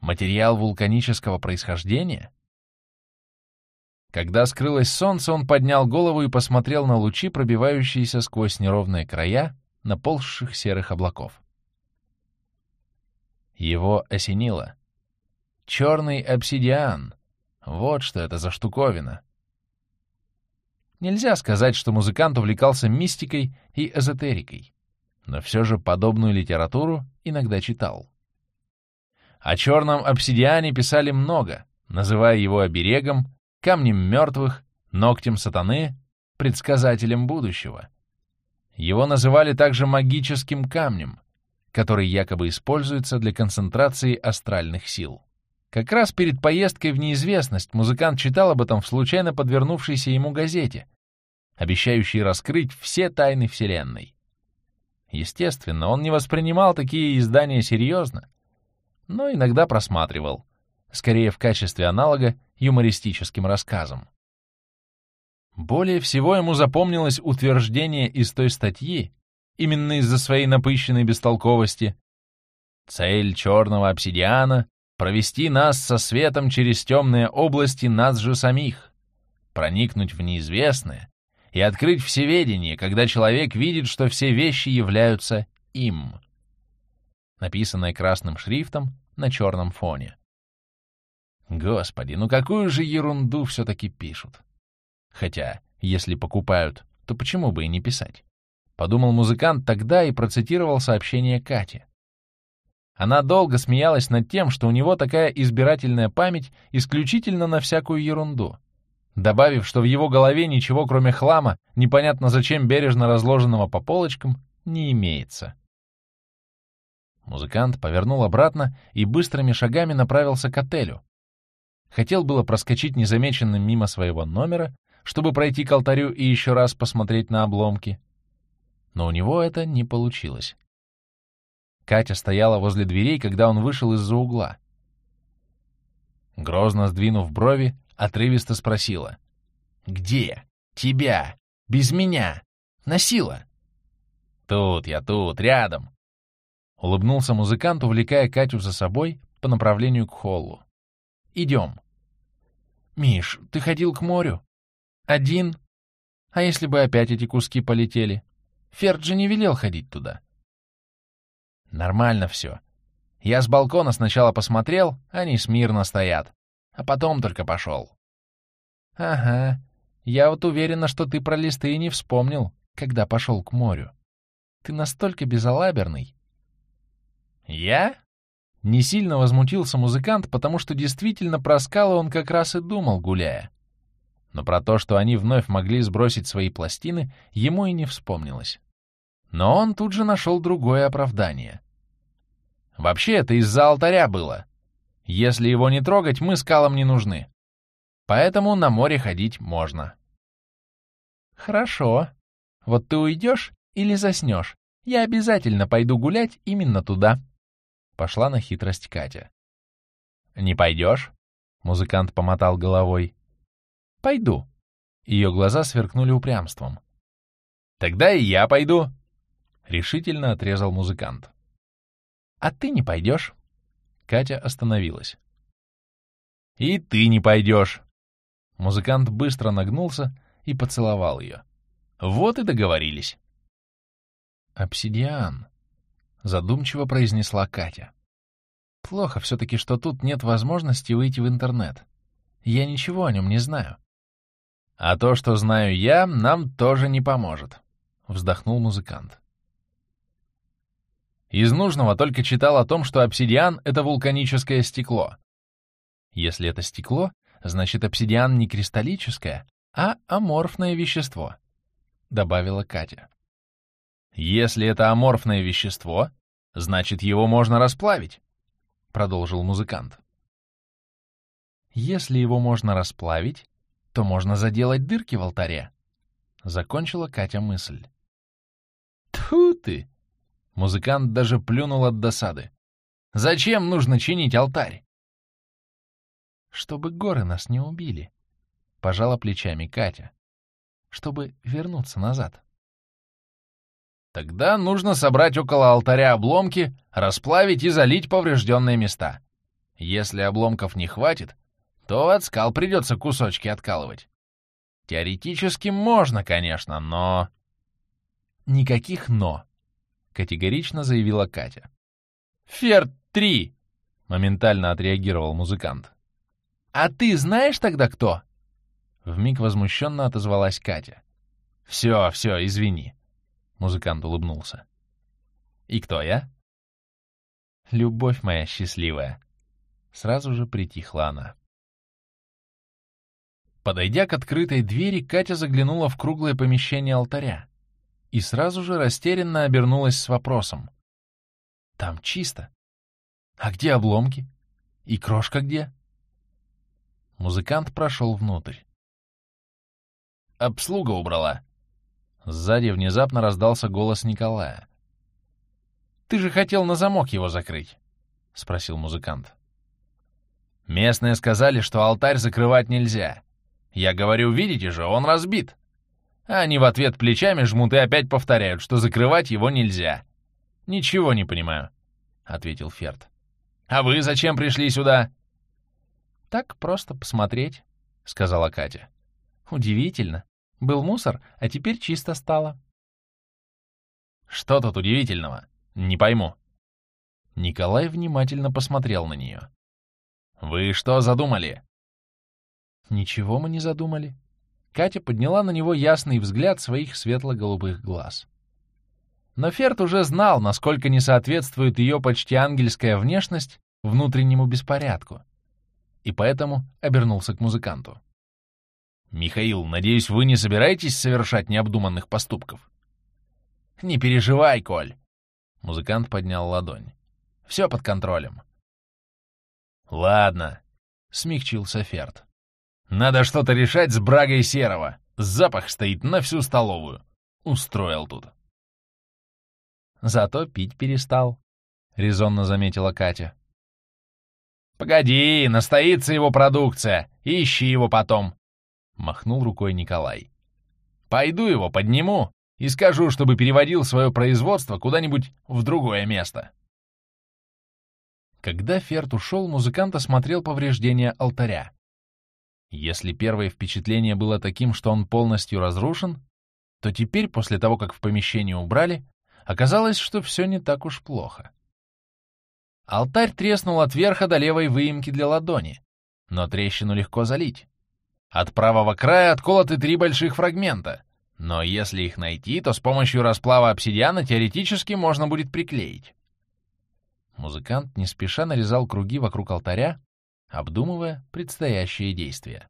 Материал вулканического происхождения? Когда скрылось солнце, он поднял голову и посмотрел на лучи, пробивающиеся сквозь неровные края наползших серых облаков. Его осенило. Черный обсидиан. Вот что это за штуковина. Нельзя сказать, что музыкант увлекался мистикой и эзотерикой, но все же подобную литературу иногда читал. О черном обсидиане писали много, называя его оберегом, камнем мертвых, ногтем сатаны, предсказателем будущего. Его называли также магическим камнем, который якобы используется для концентрации астральных сил. Как раз перед поездкой в неизвестность музыкант читал об этом в случайно подвернувшейся ему газете, обещающей раскрыть все тайны Вселенной. Естественно, он не воспринимал такие издания серьезно, но иногда просматривал, скорее в качестве аналога юмористическим рассказам. Более всего ему запомнилось утверждение из той статьи, именно из-за своей напыщенной бестолковости. Цель черного обсидиана провести нас со светом через темные области нас же самих, проникнуть в неизвестное и открыть всеведение, когда человек видит, что все вещи являются им. Написанное красным шрифтом на черном фоне. Господи, ну какую же ерунду все-таки пишут. Хотя, если покупают, то почему бы и не писать? Подумал музыкант тогда и процитировал сообщение Кати. Она долго смеялась над тем, что у него такая избирательная память исключительно на всякую ерунду, добавив, что в его голове ничего, кроме хлама, непонятно зачем бережно разложенного по полочкам, не имеется. Музыкант повернул обратно и быстрыми шагами направился к отелю. Хотел было проскочить незамеченным мимо своего номера, чтобы пройти к алтарю и еще раз посмотреть на обломки. Но у него это не получилось. Катя стояла возле дверей, когда он вышел из-за угла. Грозно сдвинув брови, отрывисто спросила. «Где? Тебя? Без меня? Носила?» «Тут я, тут, рядом!» Улыбнулся музыкант, увлекая Катю за собой по направлению к холлу. «Идем». «Миш, ты ходил к морю? Один? А если бы опять эти куски полетели? Ферд же не велел ходить туда». «Нормально все. Я с балкона сначала посмотрел, они смирно стоят, а потом только пошел». «Ага. Я вот уверена, что ты про листы не вспомнил, когда пошел к морю. Ты настолько безалаберный». «Я?» Не сильно возмутился музыкант, потому что действительно про скалы он как раз и думал, гуляя. Но про то, что они вновь могли сбросить свои пластины, ему и не вспомнилось. Но он тут же нашел другое оправдание. Вообще, это из-за алтаря было. Если его не трогать, мы скалам не нужны. Поэтому на море ходить можно. Хорошо. Вот ты уйдешь или заснешь, я обязательно пойду гулять именно туда. Пошла на хитрость Катя. «Не пойдешь?» — музыкант помотал головой. «Пойду». Ее глаза сверкнули упрямством. «Тогда и я пойду», — решительно отрезал музыкант. «А ты не пойдешь?» Катя остановилась. «И ты не пойдешь!» Музыкант быстро нагнулся и поцеловал ее. «Вот и договорились!» «Обсидиан», — задумчиво произнесла Катя. «Плохо все-таки, что тут нет возможности выйти в интернет. Я ничего о нем не знаю». «А то, что знаю я, нам тоже не поможет», — вздохнул музыкант. Из нужного только читал о том, что обсидиан — это вулканическое стекло. Если это стекло, значит, обсидиан не кристаллическое, а аморфное вещество, — добавила Катя. Если это аморфное вещество, значит, его можно расплавить, — продолжил музыкант. Если его можно расплавить, то можно заделать дырки в алтаре, — закончила Катя мысль. Тьфу ты! Музыкант даже плюнул от досады. «Зачем нужно чинить алтарь?» «Чтобы горы нас не убили», — пожала плечами Катя. «Чтобы вернуться назад». «Тогда нужно собрать около алтаря обломки, расплавить и залить поврежденные места. Если обломков не хватит, то от скал придется кусочки откалывать. Теоретически можно, конечно, но...» «Никаких «но», — категорично заявила Катя. «Ферд-3!» — моментально отреагировал музыкант. «А ты знаешь тогда кто?» Вмиг возмущенно отозвалась Катя. «Все, все, извини», — музыкант улыбнулся. «И кто я?» «Любовь моя счастливая», — сразу же притихла она. Подойдя к открытой двери, Катя заглянула в круглое помещение алтаря и сразу же растерянно обернулась с вопросом. «Там чисто. А где обломки? И крошка где?» Музыкант прошел внутрь. «Обслуга убрала». Сзади внезапно раздался голос Николая. «Ты же хотел на замок его закрыть?» — спросил музыкант. «Местные сказали, что алтарь закрывать нельзя. Я говорю, видите же, он разбит а они в ответ плечами жмут и опять повторяют, что закрывать его нельзя. «Ничего не понимаю», — ответил Ферд. «А вы зачем пришли сюда?» «Так просто посмотреть», — сказала Катя. «Удивительно. Был мусор, а теперь чисто стало». «Что тут удивительного? Не пойму». Николай внимательно посмотрел на нее. «Вы что задумали?» «Ничего мы не задумали», Катя подняла на него ясный взгляд своих светло-голубых глаз. Но Ферд уже знал, насколько не соответствует ее почти ангельская внешность внутреннему беспорядку, и поэтому обернулся к музыканту. «Михаил, надеюсь, вы не собираетесь совершать необдуманных поступков?» «Не переживай, Коль!» Музыкант поднял ладонь. «Все под контролем». «Ладно», — смягчился Ферд. Надо что-то решать с брагой серого. Запах стоит на всю столовую. Устроил тут. Зато пить перестал. — резонно заметила Катя. «Погоди, настоится его продукция, ищи его потом», — махнул рукой Николай. «Пойду его подниму и скажу, чтобы переводил свое производство куда-нибудь в другое место». Когда Ферт ушел, музыкант осмотрел повреждения алтаря. Если первое впечатление было таким, что он полностью разрушен, то теперь, после того, как в помещение убрали, оказалось, что все не так уж плохо. Алтарь треснул от верха до левой выемки для ладони, но трещину легко залить. От правого края отколоты три больших фрагмента, но если их найти, то с помощью расплава обсидиана теоретически можно будет приклеить. Музыкант не спеша нарезал круги вокруг алтаря, обдумывая предстоящие действия.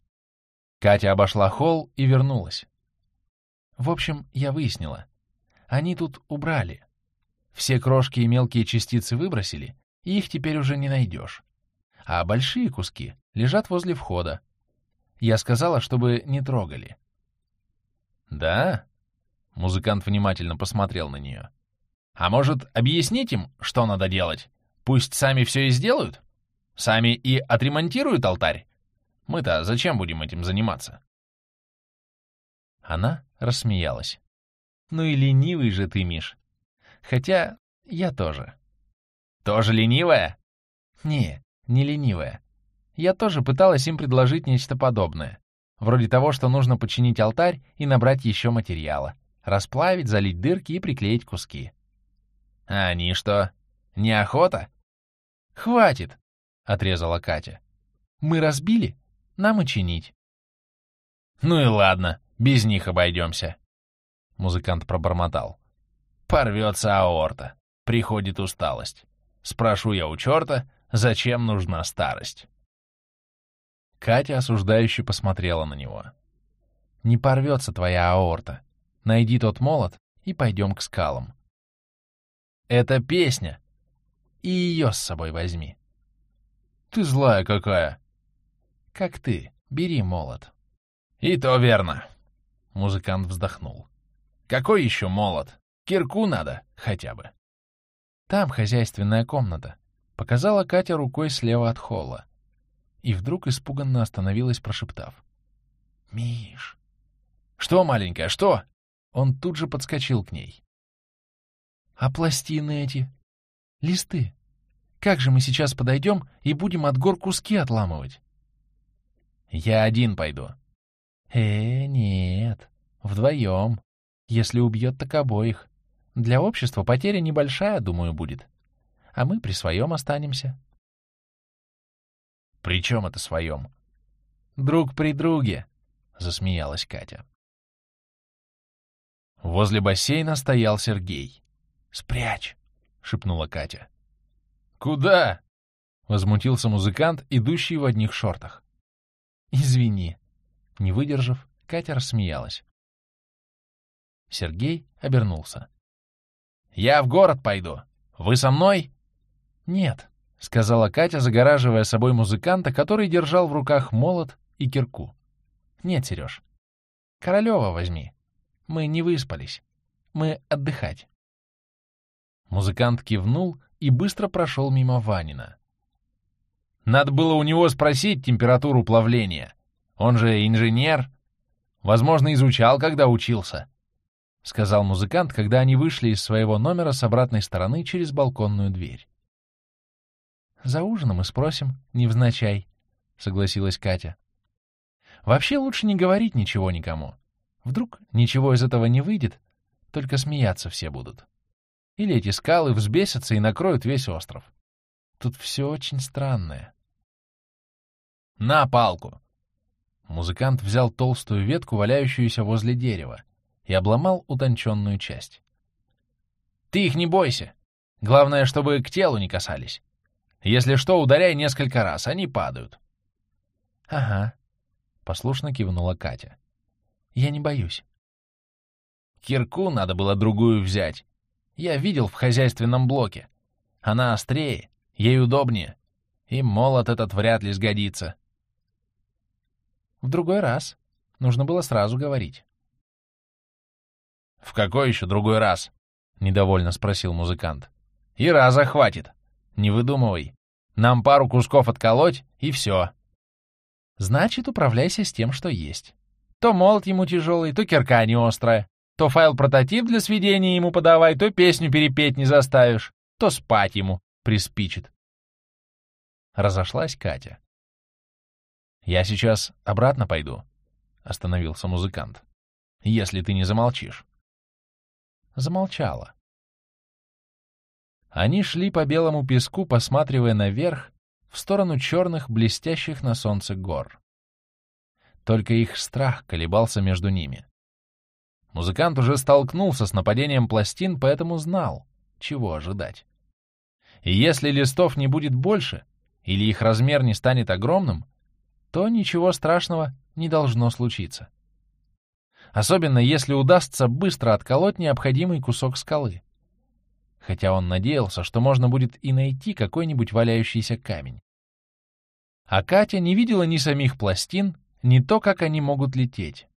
Катя обошла холл и вернулась. В общем, я выяснила. Они тут убрали. Все крошки и мелкие частицы выбросили, и их теперь уже не найдешь. А большие куски лежат возле входа. Я сказала, чтобы не трогали. «Да?» — музыкант внимательно посмотрел на нее. «А может, объяснить им, что надо делать? Пусть сами все и сделают? Сами и отремонтируют алтарь? Мы-то зачем будем этим заниматься?» Она рассмеялась. «Ну и ленивый же ты, Миш. Хотя я тоже». «Тоже ленивая?» «Не, не ленивая. Я тоже пыталась им предложить нечто подобное. Вроде того, что нужно починить алтарь и набрать еще материала. Расплавить, залить дырки и приклеить куски. А они что, неохота? «Хватит!» — отрезала Катя. «Мы разбили, нам и чинить». «Ну и ладно, без них обойдемся», — музыкант пробормотал. «Порвется аорта, приходит усталость. Спрошу я у черта, зачем нужна старость?» Катя осуждающе посмотрела на него. «Не порвется твоя аорта. Найди тот молот и пойдем к скалам». «Это песня!» «И ее с собой возьми». «Ты злая какая!» «Как ты. Бери молот». «И то верно!» Музыкант вздохнул. «Какой еще молот? Кирку надо, хотя бы». «Там хозяйственная комната», — показала Катя рукой слева от холла и вдруг испуганно остановилась, прошептав. «Миш!» «Что, маленькая, что?» Он тут же подскочил к ней. «А пластины эти? Листы? Как же мы сейчас подойдем и будем от гор куски отламывать?» «Я один пойду». «Э, нет, вдвоем. Если убьет, так обоих. Для общества потеря небольшая, думаю, будет. А мы при своем останемся». «При чем это своем?» «Друг при друге», — засмеялась Катя. Возле бассейна стоял Сергей. «Спрячь!» — шепнула Катя. «Куда?» — возмутился музыкант, идущий в одних шортах. «Извини». Не выдержав, Катя рассмеялась. Сергей обернулся. «Я в город пойду. Вы со мной?» «Нет», — сказала Катя, загораживая собой музыканта, который держал в руках молот и кирку. «Нет, Сереж, Королева возьми. Мы не выспались. Мы отдыхать». Музыкант кивнул и быстро прошел мимо Ванина. «Надо было у него спросить температуру плавления. Он же инженер. Возможно, изучал, когда учился», — сказал музыкант, когда они вышли из своего номера с обратной стороны через балконную дверь. За ужином и спросим, невзначай, — согласилась Катя. Вообще лучше не говорить ничего никому. Вдруг ничего из этого не выйдет, только смеяться все будут. Или эти скалы взбесятся и накроют весь остров. Тут все очень странное. «На палку!» Музыкант взял толстую ветку, валяющуюся возле дерева, и обломал утонченную часть. «Ты их не бойся. Главное, чтобы к телу не касались. Если что, ударяй несколько раз, они падают. — Ага, — послушно кивнула Катя. — Я не боюсь. Кирку надо было другую взять. Я видел в хозяйственном блоке. Она острее, ей удобнее. И молот этот вряд ли сгодится. В другой раз. Нужно было сразу говорить. — В какой еще другой раз? — недовольно спросил музыкант. И раза хватит. Не выдумывай. Нам пару кусков отколоть, и все. Значит, управляйся с тем, что есть. То молот ему тяжелый, то кирка не острая, то файл-прототип для сведения ему подавай, то песню перепеть не заставишь, то спать ему приспичит. Разошлась Катя. «Я сейчас обратно пойду», — остановился музыкант. «Если ты не замолчишь». Замолчала. Они шли по белому песку, посматривая наверх, в сторону черных, блестящих на солнце гор. Только их страх колебался между ними. Музыкант уже столкнулся с нападением пластин, поэтому знал, чего ожидать. И если листов не будет больше, или их размер не станет огромным, то ничего страшного не должно случиться. Особенно если удастся быстро отколоть необходимый кусок скалы хотя он надеялся, что можно будет и найти какой-нибудь валяющийся камень. А Катя не видела ни самих пластин, ни то, как они могут лететь.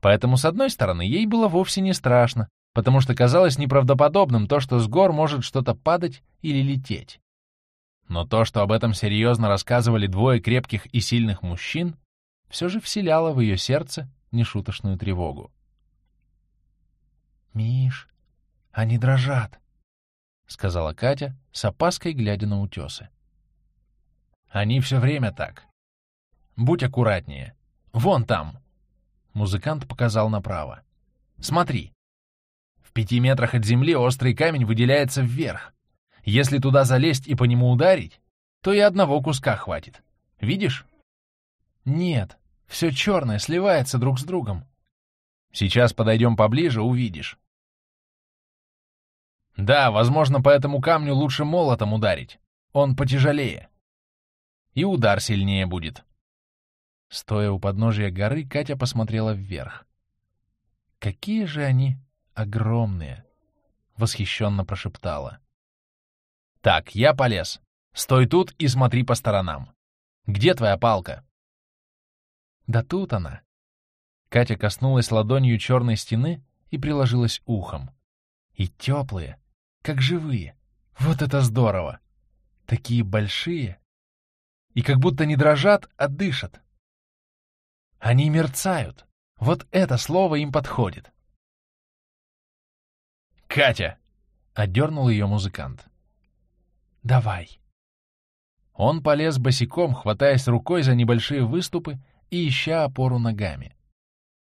Поэтому, с одной стороны, ей было вовсе не страшно, потому что казалось неправдоподобным то, что с гор может что-то падать или лететь. Но то, что об этом серьезно рассказывали двое крепких и сильных мужчин, все же вселяло в ее сердце нешуточную тревогу. «Миш, они дрожат», — сказала Катя, с опаской глядя на утесы. «Они все время так. Будь аккуратнее. Вон там!» Музыкант показал направо. «Смотри. В пяти метрах от земли острый камень выделяется вверх. Если туда залезть и по нему ударить, то и одного куска хватит. Видишь?» «Нет, все черное сливается друг с другом. Сейчас подойдем поближе, увидишь. Да, возможно, по этому камню лучше молотом ударить. Он потяжелее. И удар сильнее будет. Стоя у подножия горы, Катя посмотрела вверх. «Какие же они огромные!» — восхищенно прошептала. «Так, я полез. Стой тут и смотри по сторонам. Где твоя палка?» «Да тут она». Катя коснулась ладонью черной стены и приложилась ухом. «И теплые, как живые. Вот это здорово! Такие большие. И как будто не дрожат, а дышат. Они мерцают. Вот это слово им подходит. «Катя!» — отдернул ее музыкант. «Давай». Он полез босиком, хватаясь рукой за небольшие выступы и ища опору ногами.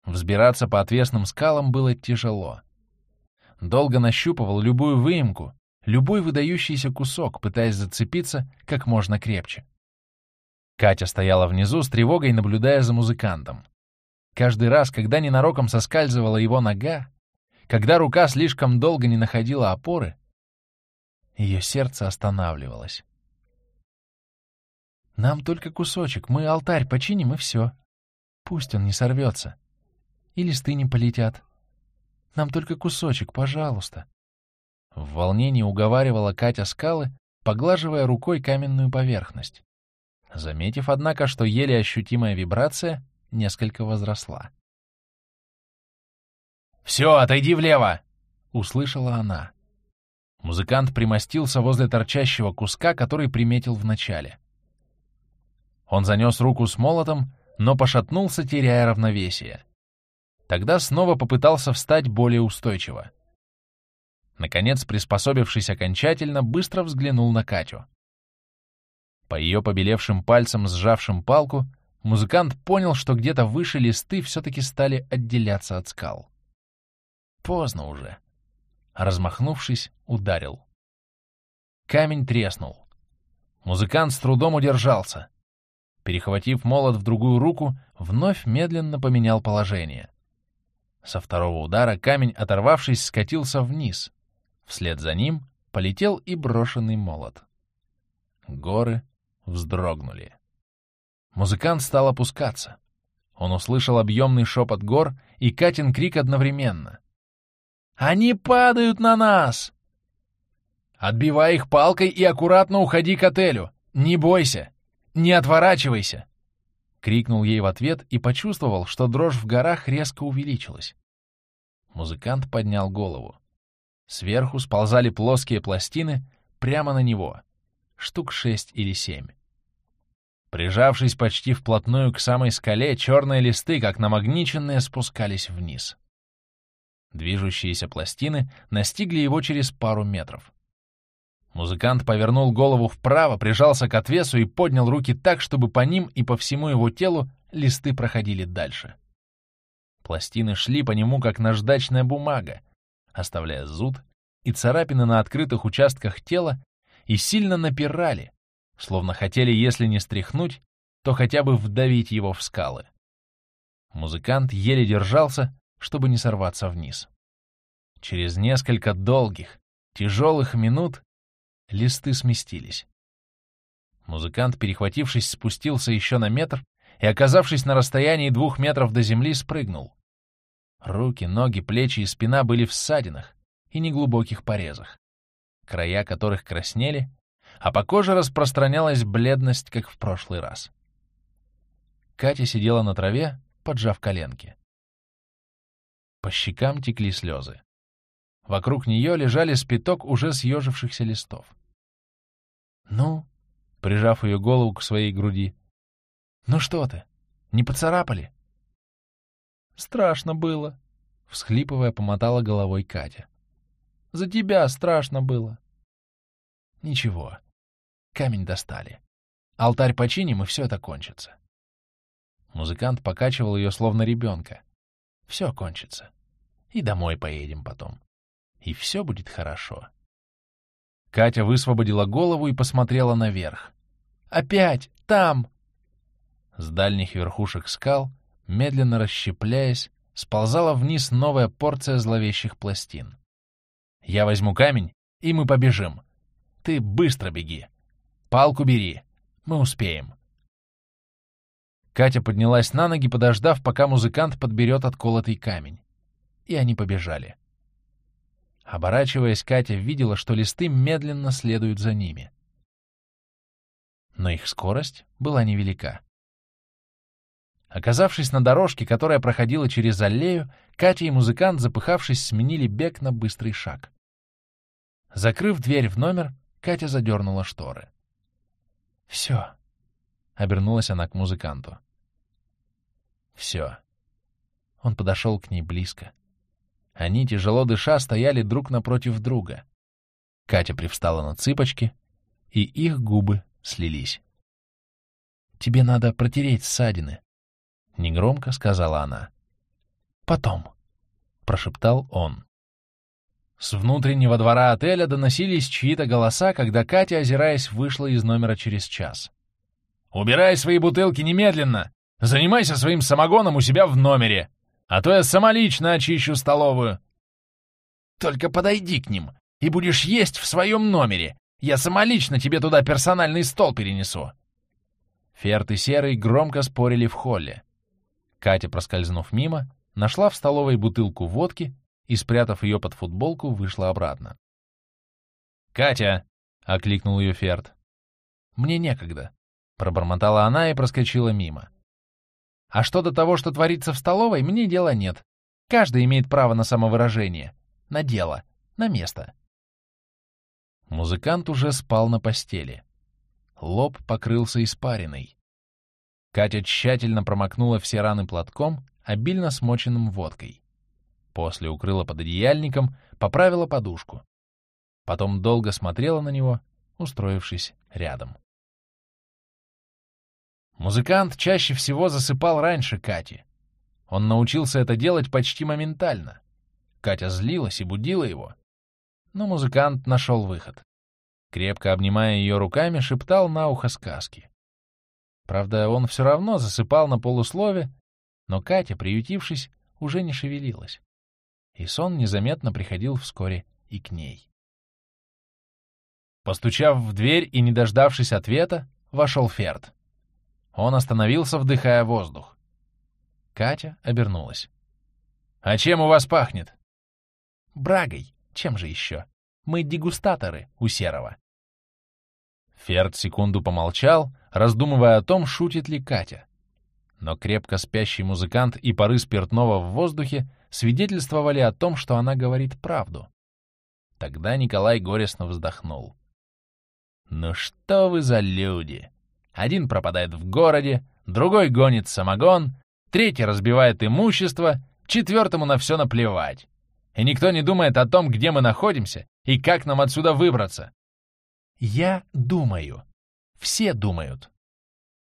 Взбираться по отвесным скалам было тяжело. Долго нащупывал любую выемку, любой выдающийся кусок, пытаясь зацепиться как можно крепче. Катя стояла внизу с тревогой, наблюдая за музыкантом. Каждый раз, когда ненароком соскальзывала его нога, когда рука слишком долго не находила опоры, ее сердце останавливалось. «Нам только кусочек, мы алтарь починим, и все. Пусть он не сорвется. И листы не полетят. Нам только кусочек, пожалуйста». В волнении уговаривала Катя скалы, поглаживая рукой каменную поверхность. Заметив, однако, что еле ощутимая вибрация несколько возросла. «Все, отойди влево!» — услышала она. Музыкант примостился возле торчащего куска, который приметил вначале. Он занес руку с молотом, но пошатнулся, теряя равновесие. Тогда снова попытался встать более устойчиво. Наконец, приспособившись окончательно, быстро взглянул на Катю. По ее побелевшим пальцам, сжавшим палку, музыкант понял, что где-то выше листы все-таки стали отделяться от скал. Поздно уже. Размахнувшись, ударил. Камень треснул. Музыкант с трудом удержался. Перехватив молот в другую руку, вновь медленно поменял положение. Со второго удара камень, оторвавшись, скатился вниз. Вслед за ним полетел и брошенный молот. Горы вздрогнули. Музыкант стал опускаться. Он услышал объемный шепот гор и Катин крик одновременно. «Они падают на нас!» «Отбивай их палкой и аккуратно уходи к отелю! Не бойся! Не отворачивайся!» Крикнул ей в ответ и почувствовал, что дрожь в горах резко увеличилась. Музыкант поднял голову. Сверху сползали плоские пластины прямо на него, штук шесть или семь. Прижавшись почти вплотную к самой скале, черные листы, как намагниченные, спускались вниз. Движущиеся пластины настигли его через пару метров. Музыкант повернул голову вправо, прижался к отвесу и поднял руки так, чтобы по ним и по всему его телу листы проходили дальше. Пластины шли по нему, как наждачная бумага, оставляя зуд и царапины на открытых участках тела, и сильно напирали, словно хотели, если не стряхнуть, то хотя бы вдавить его в скалы. Музыкант еле держался, чтобы не сорваться вниз. Через несколько долгих, тяжелых минут листы сместились. Музыкант, перехватившись, спустился еще на метр и, оказавшись на расстоянии двух метров до земли, спрыгнул. Руки, ноги, плечи и спина были в ссадинах и неглубоких порезах, края которых краснели, а по коже распространялась бледность, как в прошлый раз. Катя сидела на траве, поджав коленки. По щекам текли слезы. Вокруг нее лежали спиток уже съежившихся листов. «Ну?» — прижав ее голову к своей груди. «Ну что ты? Не поцарапали?» «Страшно было», — всхлипывая, помотала головой Катя. «За тебя страшно было». «Ничего. Камень достали. Алтарь починим, и все это кончится». Музыкант покачивал ее, словно ребенка. «Все кончится. И домой поедем потом. И все будет хорошо». Катя высвободила голову и посмотрела наверх. «Опять! Там!» С дальних верхушек скал медленно расщепляясь, сползала вниз новая порция зловещих пластин. «Я возьму камень, и мы побежим. Ты быстро беги. Палку бери. Мы успеем». Катя поднялась на ноги, подождав, пока музыкант подберет отколотый камень. И они побежали. Оборачиваясь, Катя видела, что листы медленно следуют за ними. Но их скорость была невелика. Оказавшись на дорожке, которая проходила через аллею, Катя и музыкант, запыхавшись, сменили бег на быстрый шаг. Закрыв дверь в номер, Катя задернула шторы. «Все», — обернулась она к музыканту. «Все». Он подошел к ней близко. Они, тяжело дыша, стояли друг напротив друга. Катя привстала на цыпочки, и их губы слились. «Тебе надо протереть ссадины», — негромко сказала она. «Потом», — прошептал он. С внутреннего двора отеля доносились чьи-то голоса, когда Катя, озираясь, вышла из номера через час. «Убирай свои бутылки немедленно! Занимайся своим самогоном у себя в номере, а то я сама лично очищу столовую!» «Только подойди к ним, и будешь есть в своем номере. Я сама лично тебе туда персональный стол перенесу!» Ферт и Серый громко спорили в холле. Катя, проскользнув мимо, нашла в столовой бутылку водки и, спрятав ее под футболку, вышла обратно. «Катя!» — окликнул ее Ферд. «Мне некогда», — пробормотала она и проскочила мимо. «А что до того, что творится в столовой, мне дела нет. Каждый имеет право на самовыражение. На дело. На место». Музыкант уже спал на постели. Лоб покрылся испариной. Катя тщательно промокнула все раны платком, обильно смоченным водкой. После укрыла под одеяльником, поправила подушку. Потом долго смотрела на него, устроившись рядом. Музыкант чаще всего засыпал раньше Кати. Он научился это делать почти моментально. Катя злилась и будила его. Но музыкант нашел выход. Крепко обнимая ее руками, шептал на ухо сказки. Правда, он все равно засыпал на полуслове, но Катя, приютившись, уже не шевелилась. И сон незаметно приходил вскоре и к ней. Постучав в дверь и не дождавшись ответа, вошел Ферд. Он остановился, вдыхая воздух. Катя обернулась. «А чем у вас пахнет?» «Брагой. Чем же еще? Мы дегустаторы у Серого». Ферд секунду помолчал, раздумывая о том, шутит ли Катя. Но крепко спящий музыкант и пары спиртного в воздухе свидетельствовали о том, что она говорит правду. Тогда Николай горестно вздохнул. «Ну что вы за люди? Один пропадает в городе, другой гонит самогон, третий разбивает имущество, четвертому на все наплевать. И никто не думает о том, где мы находимся и как нам отсюда выбраться. Я думаю. Все думают.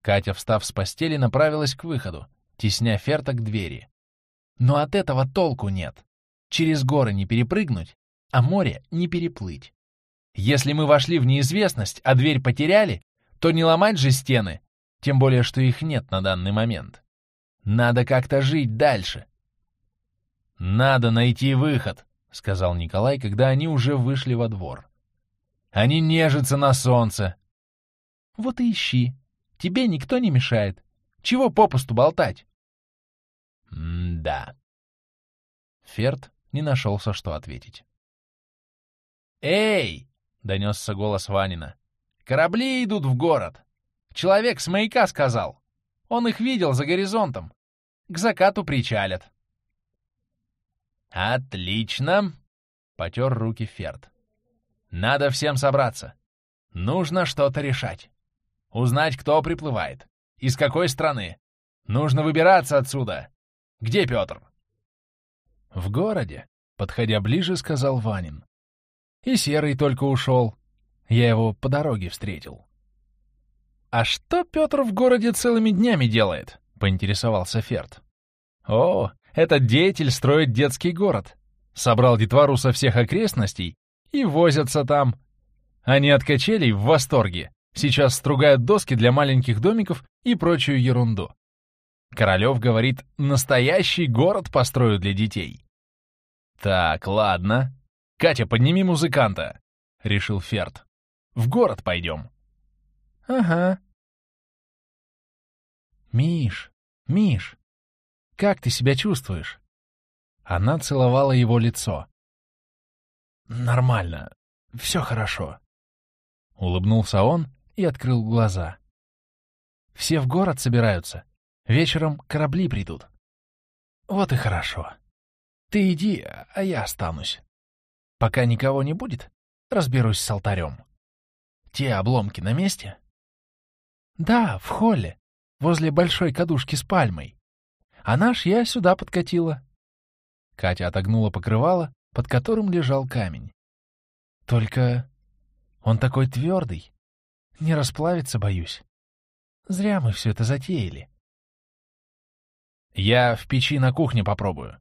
Катя, встав с постели, направилась к выходу, тесня Ферта к двери. Но от этого толку нет. Через горы не перепрыгнуть, а море не переплыть. Если мы вошли в неизвестность, а дверь потеряли, то не ломать же стены, тем более, что их нет на данный момент. Надо как-то жить дальше. «Надо найти выход», — сказал Николай, когда они уже вышли во двор. «Они нежатся на солнце». «Вот и ищи. Тебе никто не мешает. Чего попусту болтать?» «М-да». Ферд не нашелся, что ответить. «Эй!» — донесся голос Ванина. «Корабли идут в город. Человек с маяка сказал. Он их видел за горизонтом. К закату причалят». «Отлично!» — потер руки Ферд. «Надо всем собраться. Нужно что-то решать. Узнать, кто приплывает. Из какой страны. Нужно выбираться отсюда. Где Петр?» «В городе», — подходя ближе, сказал Ванин. И Серый только ушел. Я его по дороге встретил. «А что Петр в городе целыми днями делает?» — поинтересовался Ферд. «О, этот деятель строит детский город. Собрал детвору со всех окрестностей и возятся там. Они от качелей в восторге. Сейчас стругают доски для маленьких домиков и прочую ерунду. Королев говорит, настоящий город построю для детей. Так, ладно, «Катя, подними музыканта!» — решил Ферд. «В город пойдем». «Ага». «Миш, Миш, как ты себя чувствуешь?» Она целовала его лицо. «Нормально, все хорошо». Улыбнулся он и открыл глаза. «Все в город собираются. Вечером корабли придут». «Вот и хорошо. Ты иди, а я останусь». Пока никого не будет, разберусь с алтарем. Те обломки на месте? Да, в холле, возле большой кадушки с пальмой. А наш я сюда подкатила. Катя отогнула покрывало, под которым лежал камень. Только он такой твердый. Не расплавиться боюсь. Зря мы все это затеяли. Я в печи на кухне попробую.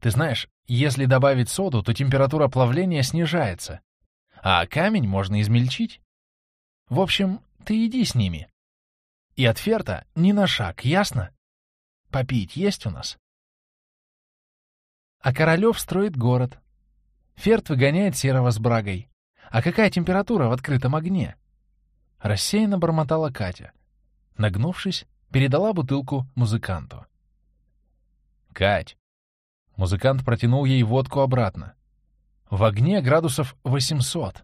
Ты знаешь, если добавить соду, то температура плавления снижается, а камень можно измельчить. В общем, ты иди с ними. И от ферта ни на шаг, ясно? Попить есть у нас. А Королев строит город. Ферт выгоняет серого с брагой. А какая температура в открытом огне? Рассеянно бормотала Катя. Нагнувшись, передала бутылку музыканту. «Кать, Музыкант протянул ей водку обратно. В огне градусов 800.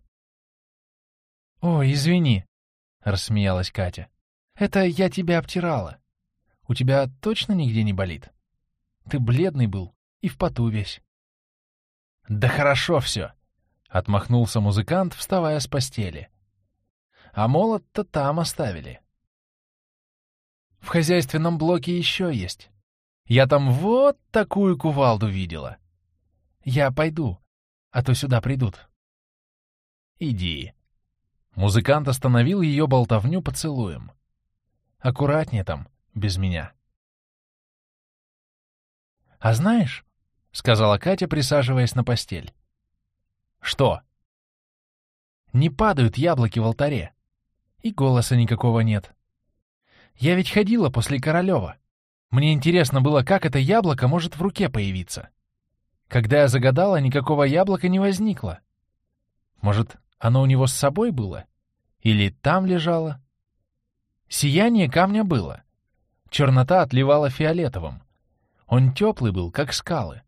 «Ой, извини», — рассмеялась Катя. «Это я тебя обтирала. У тебя точно нигде не болит? Ты бледный был и в поту весь». «Да хорошо все», — отмахнулся музыкант, вставая с постели. «А молот-то там оставили». «В хозяйственном блоке еще есть. Я там вот такую кувалду видела. Я пойду, а то сюда придут. Иди. Музыкант остановил ее болтовню поцелуем. Аккуратнее там, без меня. А знаешь, — сказала Катя, присаживаясь на постель. Что? Не падают яблоки в алтаре. И голоса никакого нет. Я ведь ходила после Королева. Мне интересно было, как это яблоко может в руке появиться. Когда я загадала, никакого яблока не возникло. Может, оно у него с собой было? Или там лежало? Сияние камня было. Чернота отливала фиолетовым. Он теплый был, как скалы.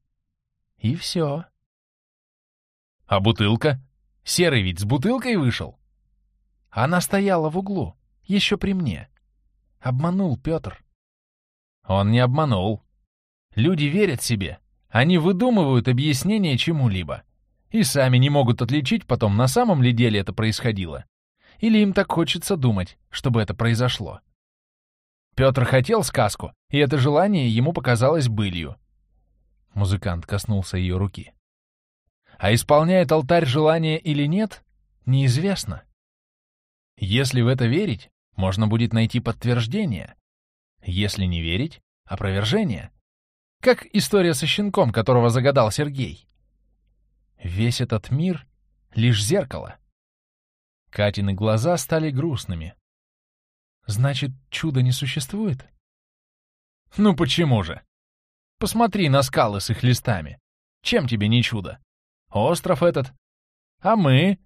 И все. А бутылка? Серый ведь с бутылкой вышел. Она стояла в углу, еще при мне. Обманул Петр. Он не обманул. Люди верят себе. Они выдумывают объяснение чему-либо. и сами не могут отличить потом, на самом ли деле это происходило, или им так хочется думать, чтобы это произошло. Петр хотел сказку, и это желание ему показалось былью. Музыкант коснулся ее руки. А исполняет алтарь желание или нет, неизвестно. Если в это верить, можно будет найти подтверждение. Если не верить — опровержение. Как история со щенком, которого загадал Сергей. Весь этот мир — лишь зеркало. Катины глаза стали грустными. Значит, чуда не существует? Ну почему же? Посмотри на скалы с их листами. Чем тебе не чудо? Остров этот. А мы?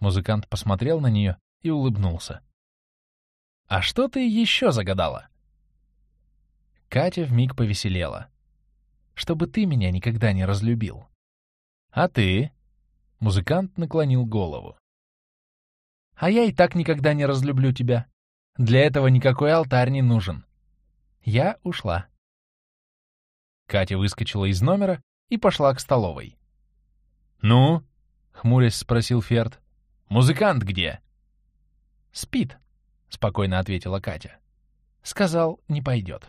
Музыкант посмотрел на нее и улыбнулся. «А что ты еще загадала?» Катя вмиг повеселела. «Чтобы ты меня никогда не разлюбил». «А ты?» Музыкант наклонил голову. «А я и так никогда не разлюблю тебя. Для этого никакой алтарь не нужен. Я ушла». Катя выскочила из номера и пошла к столовой. «Ну?» — хмурясь спросил Ферд. «Музыкант где?» «Спит», — спокойно ответила Катя. Сказал, не пойдет.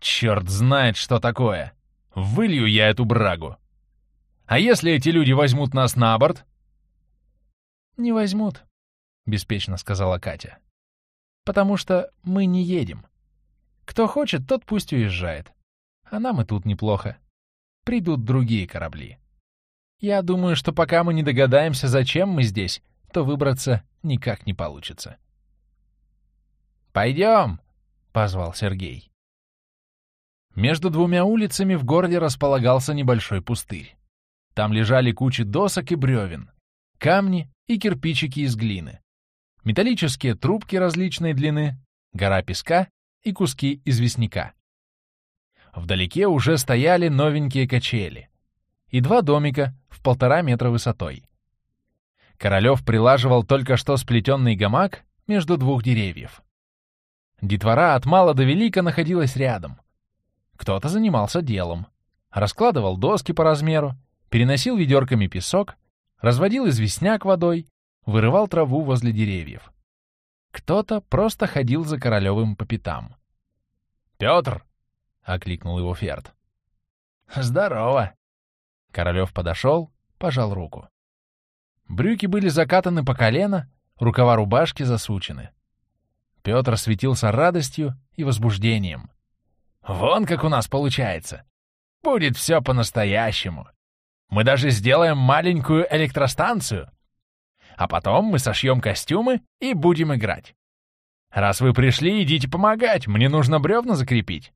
«Черт знает, что такое! Вылью я эту брагу! А если эти люди возьмут нас на борт?» «Не возьмут», — беспечно сказала Катя. «Потому что мы не едем. Кто хочет, тот пусть уезжает. А нам и тут неплохо. Придут другие корабли. Я думаю, что пока мы не догадаемся, зачем мы здесь, то выбраться никак не получится. «Пойдем!» — позвал Сергей. Между двумя улицами в городе располагался небольшой пустырь. Там лежали кучи досок и бревен, камни и кирпичики из глины, металлические трубки различной длины, гора песка и куски известняка. Вдалеке уже стояли новенькие качели и два домика в полтора метра высотой. Королев прилаживал только что сплетенный гамак между двух деревьев. Детвора от мала до велика находилась рядом. Кто-то занимался делом. Раскладывал доски по размеру, переносил ведерками песок, разводил известняк водой, вырывал траву возле деревьев. Кто-то просто ходил за Королевым по пятам. «Петр!» — окликнул его Ферд. «Здорово!» Королев подошел, пожал руку. Брюки были закатаны по колено, рукава рубашки засучены. Петр светился радостью и возбуждением. «Вон как у нас получается! Будет все по-настоящему! Мы даже сделаем маленькую электростанцию! А потом мы сошьем костюмы и будем играть! Раз вы пришли, идите помогать, мне нужно бревна закрепить!»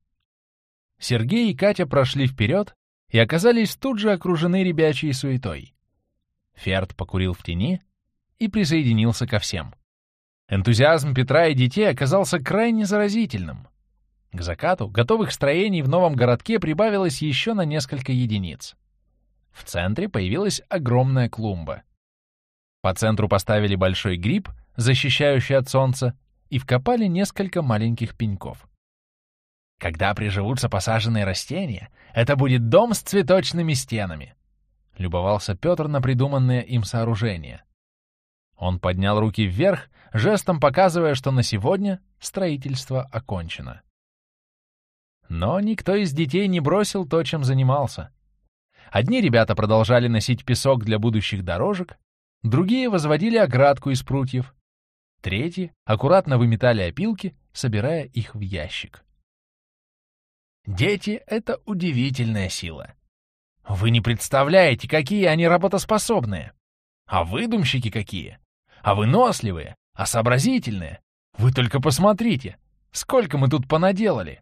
Сергей и Катя прошли вперед и оказались тут же окружены ребячей суетой. Ферд покурил в тени и присоединился ко всем. Энтузиазм Петра и детей оказался крайне заразительным. К закату готовых строений в новом городке прибавилось еще на несколько единиц. В центре появилась огромная клумба. По центру поставили большой гриб, защищающий от солнца, и вкопали несколько маленьких пеньков. Когда приживутся посаженные растения, это будет дом с цветочными стенами, — любовался Петр на придуманное им сооружение. Он поднял руки вверх, жестом показывая, что на сегодня строительство окончено. Но никто из детей не бросил то, чем занимался. Одни ребята продолжали носить песок для будущих дорожек, другие возводили оградку из прутьев, третьи аккуратно выметали опилки, собирая их в ящик. Дети — это удивительная сила. Вы не представляете, какие они работоспособные. А выдумщики какие. А выносливые, а сообразительные. Вы только посмотрите, сколько мы тут понаделали.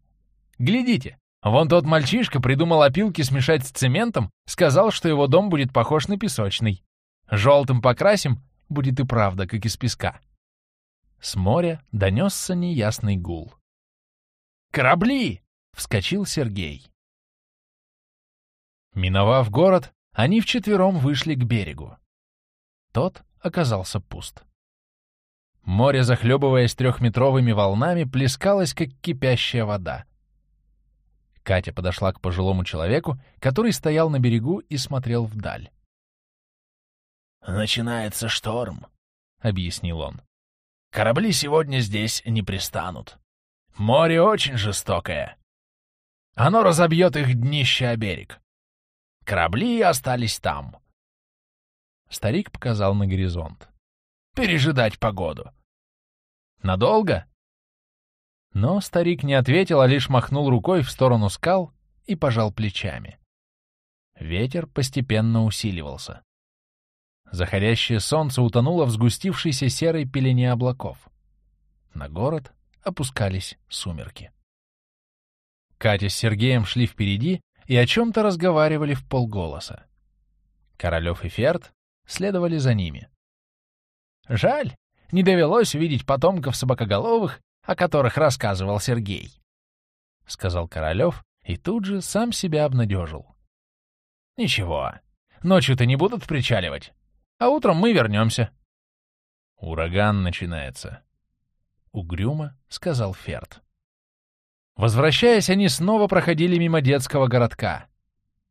Глядите, вон тот мальчишка придумал опилки смешать с цементом, сказал, что его дом будет похож на песочный. Желтым покрасим, будет и правда, как из песка. С моря донесся неясный гул. «Корабли!» — вскочил Сергей. Миновав город, они вчетвером вышли к берегу. Тот оказался пуст. Море, захлебываясь трехметровыми волнами, плескалось, как кипящая вода. Катя подошла к пожилому человеку, который стоял на берегу и смотрел вдаль. «Начинается шторм», — объяснил он. «Корабли сегодня здесь не пристанут. Море очень жестокое. Оно разобьет их днище о берег. Корабли остались там». Старик показал на горизонт. «Пережидать погоду». «Надолго?» Но старик не ответил, а лишь махнул рукой в сторону скал и пожал плечами. Ветер постепенно усиливался. Заходящее солнце утонуло в сгустившейся серой пелене облаков. На город опускались сумерки. Катя с Сергеем шли впереди и о чем-то разговаривали в полголоса. Королев и Ферд следовали за ними. «Жаль, не довелось увидеть потомков собакоголовых, о которых рассказывал Сергей», — сказал Королев и тут же сам себя обнадежил. «Ничего, ночью-то не будут причаливать а утром мы вернемся. Ураган начинается. Угрюмо сказал Ферд. Возвращаясь, они снова проходили мимо детского городка.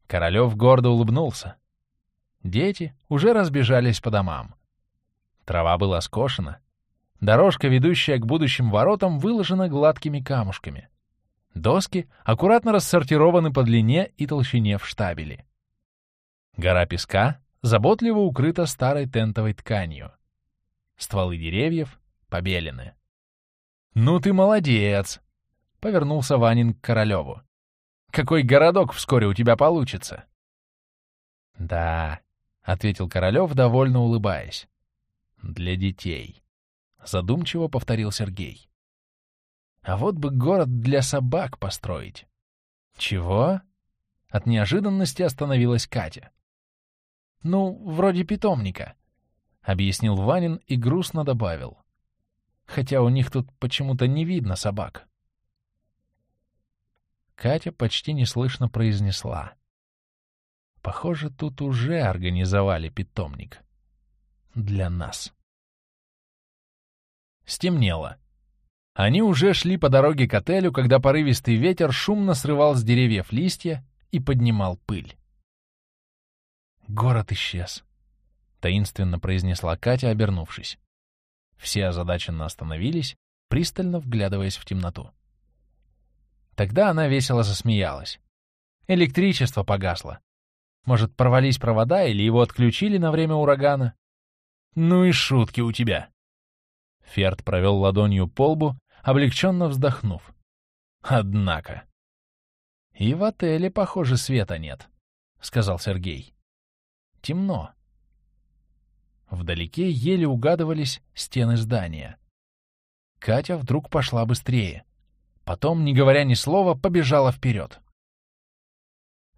Королев гордо улыбнулся. Дети уже разбежались по домам. Трава была скошена. Дорожка, ведущая к будущим воротам, выложена гладкими камушками. Доски аккуратно рассортированы по длине и толщине в штабели. Гора песка заботливо укрыта старой тентовой тканью. Стволы деревьев побелены. «Ну ты молодец!» — повернулся Ванин к Королеву. «Какой городок вскоре у тебя получится?» «Да», — ответил Королев, довольно улыбаясь. «Для детей», — задумчиво повторил Сергей. «А вот бы город для собак построить». «Чего?» От неожиданности остановилась Катя. «Ну, вроде питомника», — объяснил Ванин и грустно добавил. «Хотя у них тут почему-то не видно собак». Катя почти неслышно произнесла. «Похоже, тут уже организовали питомник. Для нас». Стемнело. Они уже шли по дороге к отелю, когда порывистый ветер шумно срывал с деревьев листья и поднимал пыль. Город исчез, — таинственно произнесла Катя, обернувшись. Все озадаченно остановились, пристально вглядываясь в темноту. Тогда она весело засмеялась. Электричество погасло. Может, порвались провода или его отключили на время урагана? Ну и шутки у тебя. Ферд провел ладонью по лбу, облегченно вздохнув. Однако. И в отеле, похоже, света нет, — сказал Сергей темно. Вдалеке еле угадывались стены здания. Катя вдруг пошла быстрее. Потом, не говоря ни слова, побежала вперед.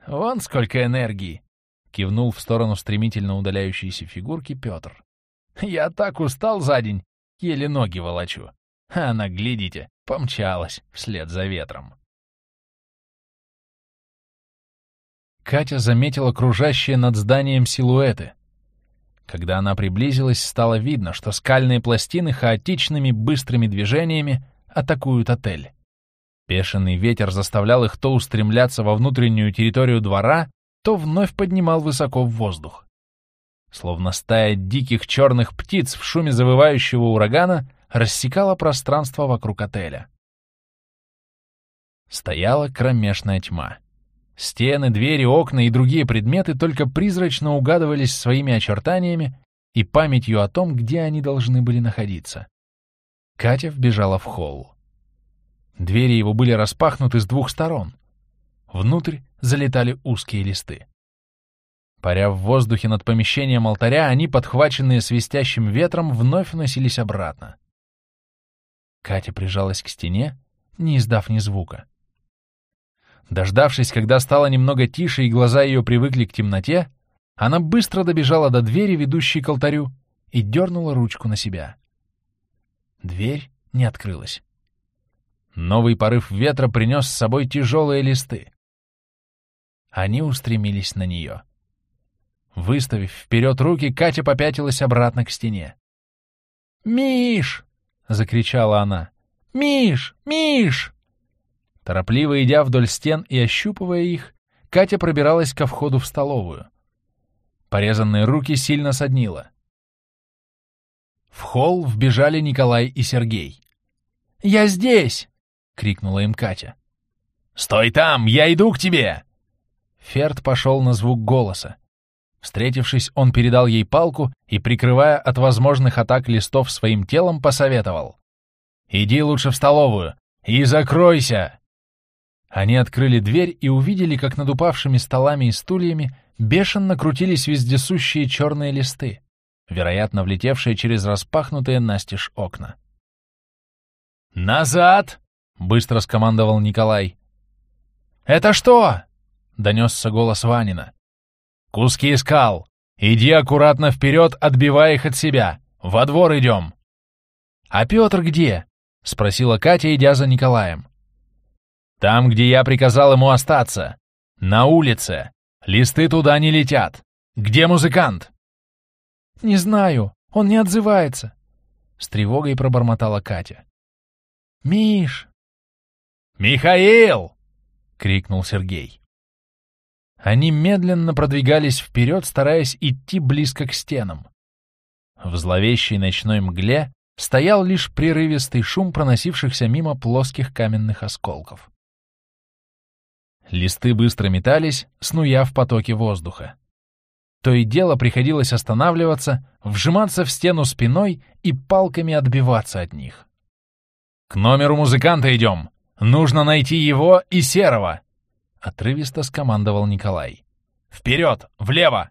«Вон сколько энергии!» — кивнул в сторону стремительно удаляющейся фигурки Петр. «Я так устал за день, еле ноги волочу. А она, глядите, помчалась вслед за ветром». Катя заметила кружащие над зданием силуэты. Когда она приблизилась, стало видно, что скальные пластины хаотичными быстрыми движениями атакуют отель. Бешеный ветер заставлял их то устремляться во внутреннюю территорию двора, то вновь поднимал высоко в воздух. Словно стая диких черных птиц в шуме завывающего урагана рассекала пространство вокруг отеля. Стояла кромешная тьма. Стены, двери, окна и другие предметы только призрачно угадывались своими очертаниями и памятью о том, где они должны были находиться. Катя вбежала в холл. Двери его были распахнуты с двух сторон. Внутрь залетали узкие листы. Паря в воздухе над помещением алтаря, они, подхваченные свистящим ветром, вновь уносились обратно. Катя прижалась к стене, не издав ни звука. Дождавшись, когда стало немного тише и глаза ее привыкли к темноте, она быстро добежала до двери, ведущей к алтарю, и дернула ручку на себя. Дверь не открылась. Новый порыв ветра принес с собой тяжелые листы. Они устремились на нее. Выставив вперед руки, Катя попятилась обратно к стене. «Миш!» — закричала она. «Миш! Миш!» Торопливо идя вдоль стен и ощупывая их, Катя пробиралась ко входу в столовую. Порезанные руки сильно соднило. В холл вбежали Николай и Сергей. «Я здесь!» — крикнула им Катя. «Стой там! Я иду к тебе!» Ферд пошел на звук голоса. Встретившись, он передал ей палку и, прикрывая от возможных атак листов своим телом, посоветовал. «Иди лучше в столовую и закройся!» Они открыли дверь и увидели, как над упавшими столами и стульями бешено крутились вездесущие черные листы, вероятно, влетевшие через распахнутые настежь окна. «Назад!» — быстро скомандовал Николай. «Это что?» — донесся голос Ванина. «Куски скал! Иди аккуратно вперед, отбивая их от себя! Во двор идем!» «А Петр где?» — спросила Катя, идя за Николаем. «Там, где я приказал ему остаться. На улице. Листы туда не летят. Где музыкант?» «Не знаю. Он не отзывается», — с тревогой пробормотала Катя. «Миш!» «Михаил!» — крикнул Сергей. Они медленно продвигались вперед, стараясь идти близко к стенам. В зловещей ночной мгле стоял лишь прерывистый шум проносившихся мимо плоских каменных осколков. Листы быстро метались, снуя в потоке воздуха. То и дело приходилось останавливаться, вжиматься в стену спиной и палками отбиваться от них. «К номеру музыканта идем! Нужно найти его и Серого!» — отрывисто скомандовал Николай. «Вперед! Влево!»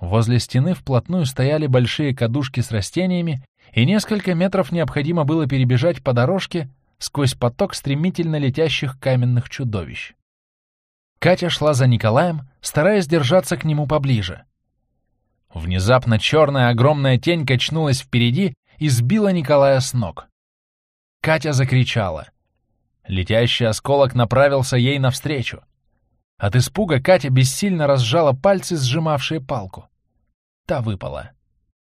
Возле стены вплотную стояли большие кадушки с растениями, и несколько метров необходимо было перебежать по дорожке сквозь поток стремительно летящих каменных чудовищ. Катя шла за Николаем, стараясь держаться к нему поближе. Внезапно черная огромная тень качнулась впереди и сбила Николая с ног. Катя закричала. Летящий осколок направился ей навстречу. От испуга Катя бессильно разжала пальцы, сжимавшие палку. Та выпала.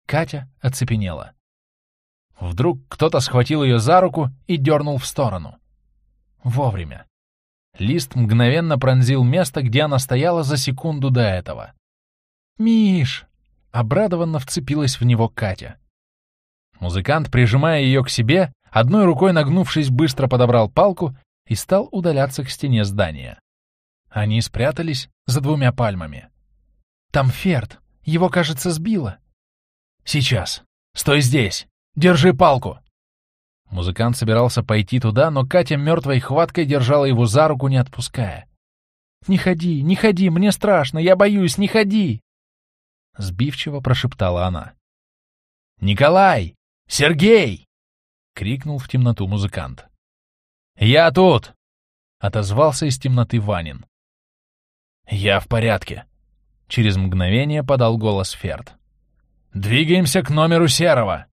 Катя оцепенела. Вдруг кто-то схватил ее за руку и дернул в сторону. Вовремя. Лист мгновенно пронзил место, где она стояла за секунду до этого. «Миш!» — обрадованно вцепилась в него Катя. Музыкант, прижимая ее к себе, одной рукой нагнувшись, быстро подобрал палку и стал удаляться к стене здания. Они спрятались за двумя пальмами. «Там Ферд. Его, кажется, сбило». «Сейчас. Стой здесь. Держи палку!» Музыкант собирался пойти туда, но Катя мертвой хваткой держала его за руку, не отпуская. «Не ходи, не ходи, мне страшно, я боюсь, не ходи!» Сбивчиво прошептала она. «Николай! Сергей!» — крикнул в темноту музыкант. «Я тут!» — отозвался из темноты Ванин. «Я в порядке», — через мгновение подал голос Ферд. «Двигаемся к номеру Серого!»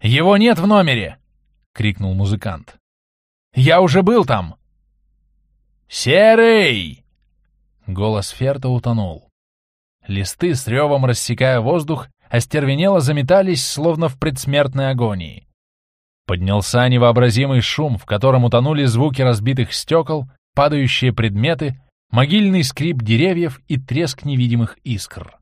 «Его нет в номере!» — крикнул музыкант. «Я уже был там!» «Серый!» Голос Ферта утонул. Листы с ревом рассекая воздух, остервенело заметались, словно в предсмертной агонии. Поднялся невообразимый шум, в котором утонули звуки разбитых стекол, падающие предметы, могильный скрип деревьев и треск невидимых искр.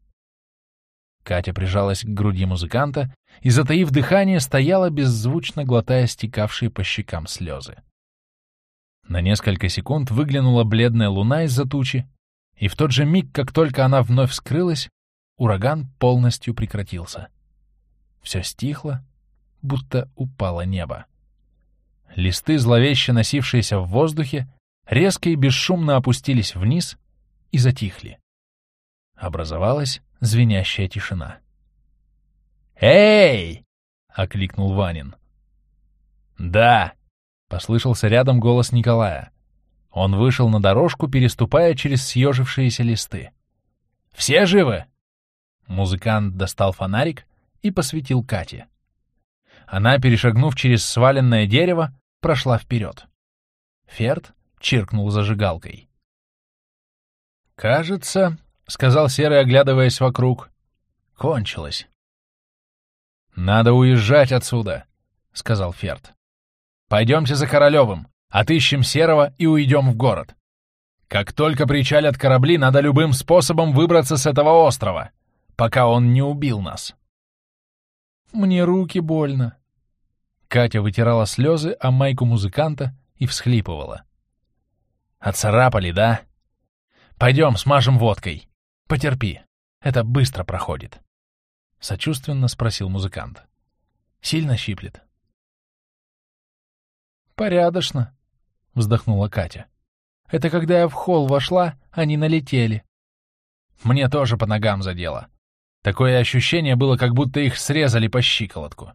Катя прижалась к груди музыканта и, затаив дыхание, стояла, беззвучно глотая стекавшие по щекам слезы. На несколько секунд выглянула бледная луна из-за тучи, и в тот же миг, как только она вновь скрылась, ураган полностью прекратился. Все стихло, будто упало небо. Листы, зловеще носившиеся в воздухе, резко и бесшумно опустились вниз и затихли. Образовалась звенящая тишина. «Эй!» — окликнул Ванин. «Да!» — послышался рядом голос Николая. Он вышел на дорожку, переступая через съежившиеся листы. «Все живы?» Музыкант достал фонарик и посветил Кате. Она, перешагнув через сваленное дерево, прошла вперед. Ферд чиркнул зажигалкой. «Кажется, — сказал Серый, оглядываясь вокруг. «Кончилось». «Надо уезжать отсюда», — сказал Ферд. «Пойдемте за Королевым. Отыщем Серого и уйдем в город. Как только причалят корабли, надо любым способом выбраться с этого острова, пока он не убил нас. Мне руки больно. Катя вытирала слезы о майку музыканта и всхлипывала. Отцарапали, да? Пойдем, смажем водкой. Потерпи, это быстро проходит. Сочувственно спросил музыкант. Сильно щиплет? Порядочно, вздохнула Катя. Это когда я в холл вошла, они налетели. Мне тоже по ногам задело. Такое ощущение было, как будто их срезали по щиколотку.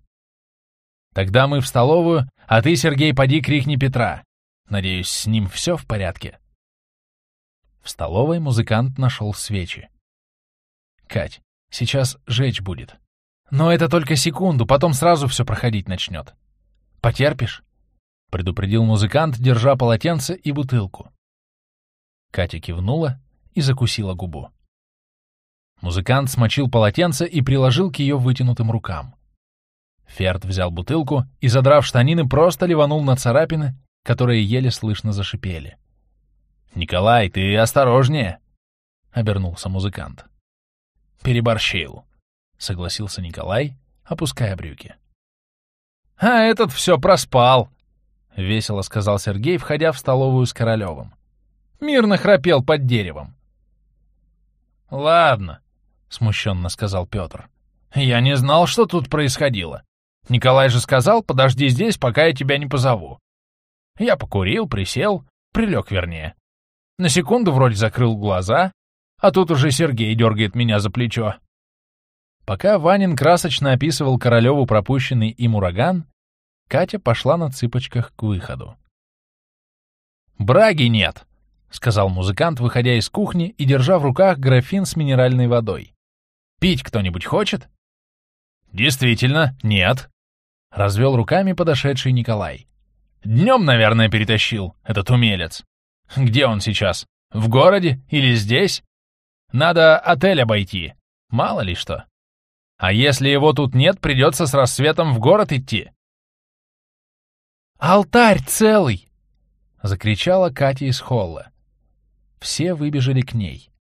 Тогда мы в столовую, а ты, Сергей, поди крикни Петра. Надеюсь, с ним все в порядке. В столовой музыкант нашел свечи. Кать, сейчас жечь будет. Но это только секунду, потом сразу все проходить начнет. Потерпишь? Предупредил музыкант, держа полотенце и бутылку. Катя кивнула и закусила губу. Музыкант смочил полотенце и приложил к ее вытянутым рукам. Ферд взял бутылку и, задрав штанины, просто ливанул на царапины, которые еле слышно зашипели. «Николай, ты осторожнее!» — обернулся музыкант. «Переборщил», — согласился Николай, опуская брюки. «А этот все проспал», — весело сказал Сергей, входя в столовую с Королевым. «Мирно храпел под деревом». «Ладно», — смущенно сказал Петр. «Я не знал, что тут происходило. Николай же сказал, подожди здесь, пока я тебя не позову. Я покурил, присел, прилег вернее. На секунду вроде закрыл глаза, а тут уже Сергей дергает меня за плечо. Пока Ванин красочно описывал Королеву пропущенный им ураган, Катя пошла на цыпочках к выходу. «Браги нет!» — сказал музыкант, выходя из кухни и держа в руках графин с минеральной водой. «Пить кто-нибудь хочет?» «Действительно, нет», — развел руками подошедший Николай. «Днем, наверное, перетащил, этот умелец. Где он сейчас? В городе или здесь? Надо отель обойти, мало ли что. А если его тут нет, придется с рассветом в город идти». «Алтарь целый!» — закричала Катя из холла. Все выбежали к ней.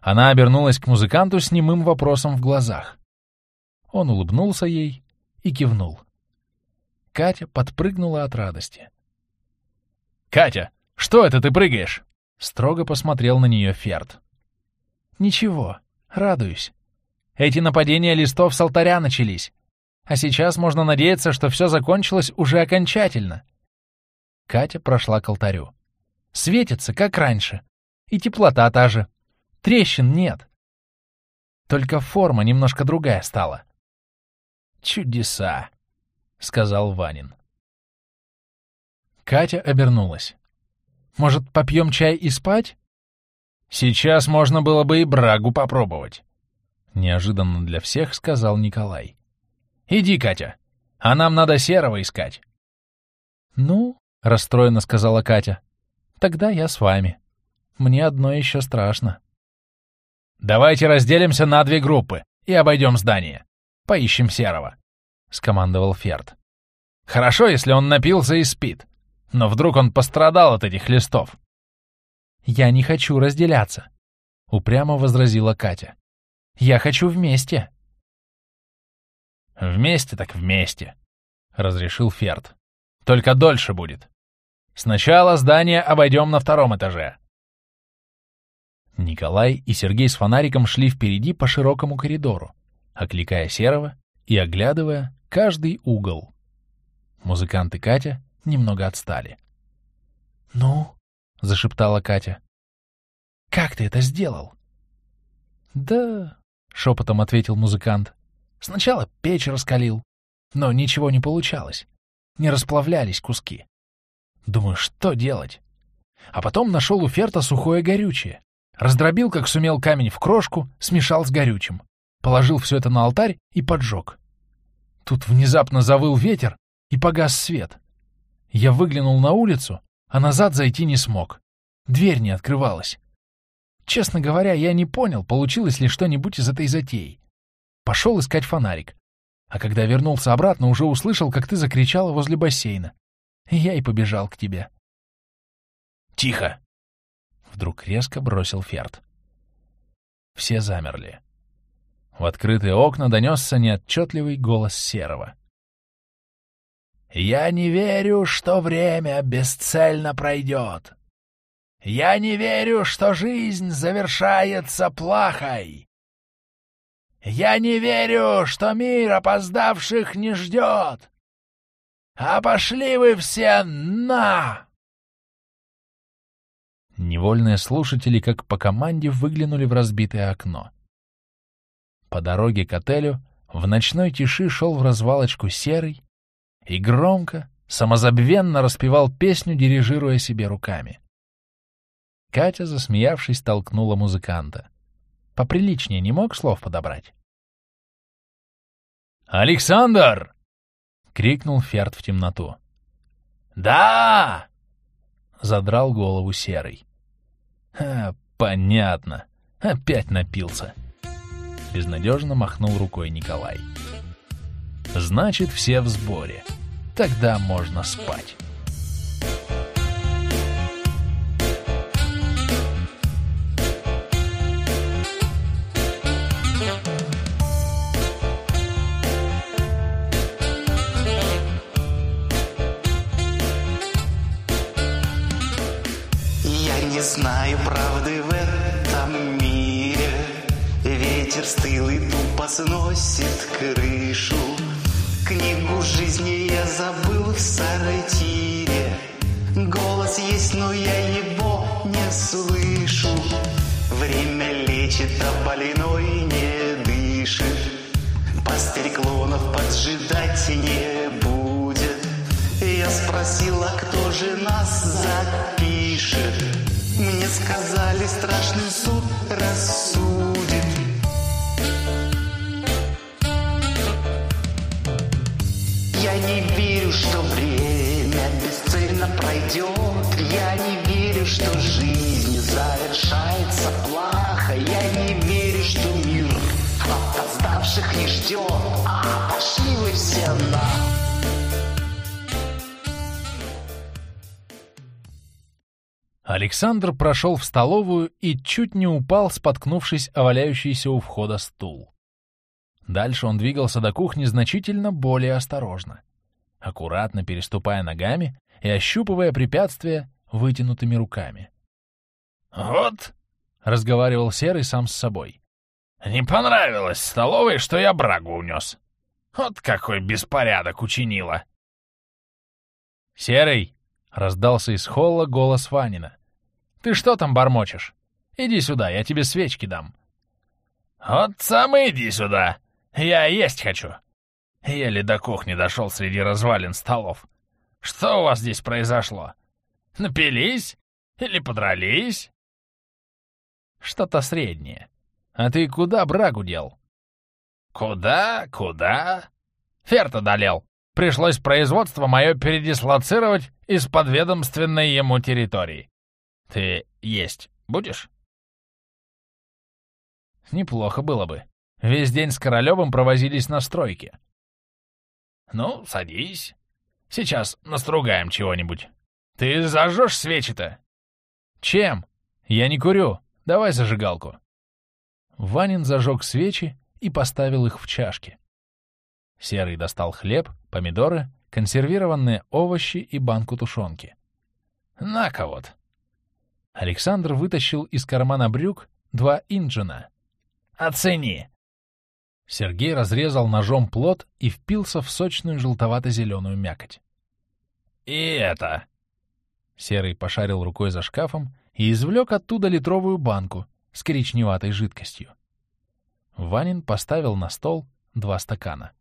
Она обернулась к музыканту с немым вопросом в глазах. Он улыбнулся ей и кивнул. Катя подпрыгнула от радости. «Катя, что это ты прыгаешь?» — строго посмотрел на нее Ферд. «Ничего, радуюсь. Эти нападения листов с алтаря начались, а сейчас можно надеяться, что все закончилось уже окончательно». Катя прошла к алтарю. Светится, как раньше, и теплота та же. Трещин нет. Только форма немножко другая стала. «Чудеса!» — сказал Ванин. Катя обернулась. «Может, попьем чай и спать?» «Сейчас можно было бы и брагу попробовать», — неожиданно для всех сказал Николай. «Иди, Катя, а нам надо серого искать». «Ну», — расстроенно сказала Катя, — «тогда я с вами. Мне одно еще страшно». «Давайте разделимся на две группы и обойдем здание. Поищем Серого», — скомандовал Ферд. «Хорошо, если он напился и спит. Но вдруг он пострадал от этих листов?» «Я не хочу разделяться», — упрямо возразила Катя. «Я хочу вместе». «Вместе так вместе», — разрешил Ферд. «Только дольше будет. Сначала здание обойдем на втором этаже». Николай и Сергей с фонариком шли впереди по широкому коридору, окликая Серого и оглядывая каждый угол. Музыкант и Катя немного отстали. «Ну?» — зашептала Катя. «Как ты это сделал?» «Да...» — шепотом ответил музыкант. «Сначала печь раскалил, но ничего не получалось. Не расплавлялись куски. Думаю, что делать? А потом нашел у Ферта сухое горючее. Раздробил, как сумел, камень в крошку, смешал с горючим положил все это на алтарь и поджег. Тут внезапно завыл ветер и погас свет. Я выглянул на улицу, а назад зайти не смог. Дверь не открывалась. Честно говоря, я не понял, получилось ли что-нибудь из этой затеи. Пошел искать фонарик. А когда вернулся обратно, уже услышал, как ты закричала возле бассейна. Я и побежал к тебе. «Тихо!» — вдруг резко бросил Ферд. Все замерли. В открытые окна донесся неотчетливый голос Серого. «Я не верю, что время бесцельно пройдет. Я не верю, что жизнь завершается плахой. Я не верю, что мир опоздавших не ждет. А пошли вы все на!» Невольные слушатели, как по команде, выглянули в разбитое окно. По дороге к отелю в ночной тиши шел в развалочку серый и громко, самозабвенно распевал песню, дирижируя себе руками. Катя, засмеявшись, толкнула музыканта. Поприличнее не мог слов подобрать. «Александр!» — крикнул Ферд в темноту. «Да!» — задрал голову Серый. «А, понятно. Опять напился». Безнадежно махнул рукой Николай. «Значит, все в сборе. Тогда можно спать». Знаю правды в этом мире. Ветер стылый тупо сносит крышу. Книгу жизни я забыл в сортире. Голос есть, но я его не слышу. Время лечит, а больной не дышит. Пастырь клонов поджидать не будет. Я спросила, кто же нас запишет мне сказали, страшный суд рассудит. Я не верю, что время бесцельно пройдет. Я не верю, что жизнь завершается плохо. Я не верю, что мир опоздавших не ждет. А пошли вы все на... Александр прошел в столовую и чуть не упал, споткнувшись о валяющийся у входа стул. Дальше он двигался до кухни значительно более осторожно, аккуратно переступая ногами и ощупывая препятствия вытянутыми руками. «Вот», — разговаривал Серый сам с собой, — «не понравилось столовой, что я брагу унес. Вот какой беспорядок учинила». «Серый!» — раздался из холла голос Ванина. Ты что там бормочешь? Иди сюда, я тебе свечки дам». «Вот сам иди сюда. Я есть хочу». Еле до кухни дошел среди развалин столов. Что у вас здесь произошло? Напились? Или подрались?» «Что-то среднее. А ты куда брагу дел?» «Куда? Куда?» «Ферт долел. Пришлось производство мое передислоцировать из подведомственной ему территории. Ты есть будешь? Неплохо было бы. Весь день с Королевым провозились на стройке. Ну, садись. Сейчас настругаем чего-нибудь. Ты зажжешь свечи-то? Чем? Я не курю. Давай зажигалку. Ванин зажег свечи и поставил их в чашки. Серый достал хлеб, помидоры, консервированные овощи и банку тушенки. На-ка вот. Александр вытащил из кармана брюк два инжина. «Оцени!» Сергей разрезал ножом плод и впился в сочную желтовато-зеленую мякоть. «И это!» Серый пошарил рукой за шкафом и извлек оттуда литровую банку с коричневатой жидкостью. Ванин поставил на стол два стакана.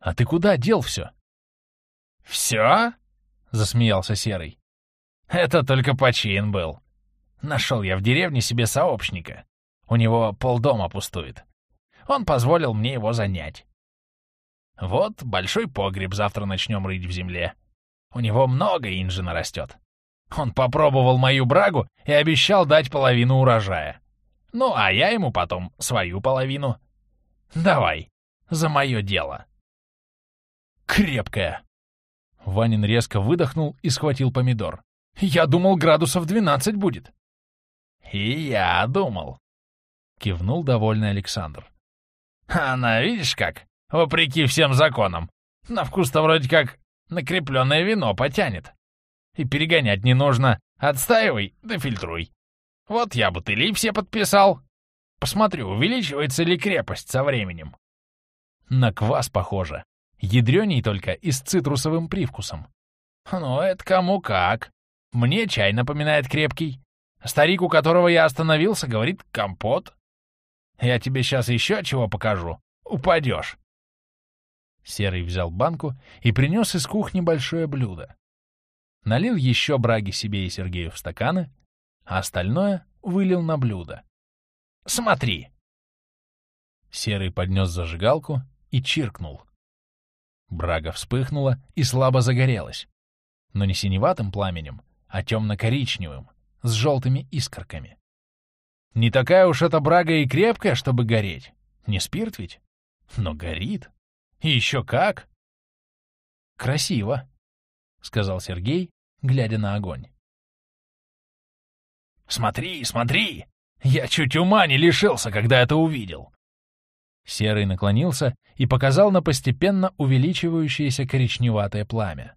«А ты куда дел все?» «Все?» — засмеялся Серый. Это только почин был. Нашел я в деревне себе сообщника. У него полдома пустует. Он позволил мне его занять. Вот большой погреб завтра начнем рыть в земле. У него много инжина растет. Он попробовал мою брагу и обещал дать половину урожая. Ну, а я ему потом свою половину. Давай, за мое дело. Крепкая. Ванин резко выдохнул и схватил помидор. «Я думал, градусов двенадцать будет». «И я думал», — кивнул довольный Александр. «Она, видишь как, вопреки всем законам, на вкус-то вроде как накрепленное вино потянет. И перегонять не нужно, отстаивай да фильтруй. Вот я бутыли все подписал. Посмотрю, увеличивается ли крепость со временем». На квас похоже. Ядрёней только и с цитрусовым привкусом. «Ну, это кому как. Мне чай напоминает крепкий. Старик, у которого я остановился, говорит «компот». Я тебе сейчас еще чего покажу. Упадешь. Серый взял банку и принес из кухни большое блюдо. Налил еще браги себе и Сергею в стаканы, а остальное вылил на блюдо. «Смотри!» Серый поднес зажигалку и чиркнул. Брага вспыхнула и слабо загорелась, но не синеватым пламенем, а темно-коричневым, с желтыми искорками. Не такая уж эта брага и крепкая, чтобы гореть. Не спирт ведь? Но горит. И еще как! Красиво, — сказал Сергей, глядя на огонь. «Смотри, смотри! Я чуть ума не лишился, когда это увидел!» Серый наклонился и показал на постепенно увеличивающееся коричневатое пламя.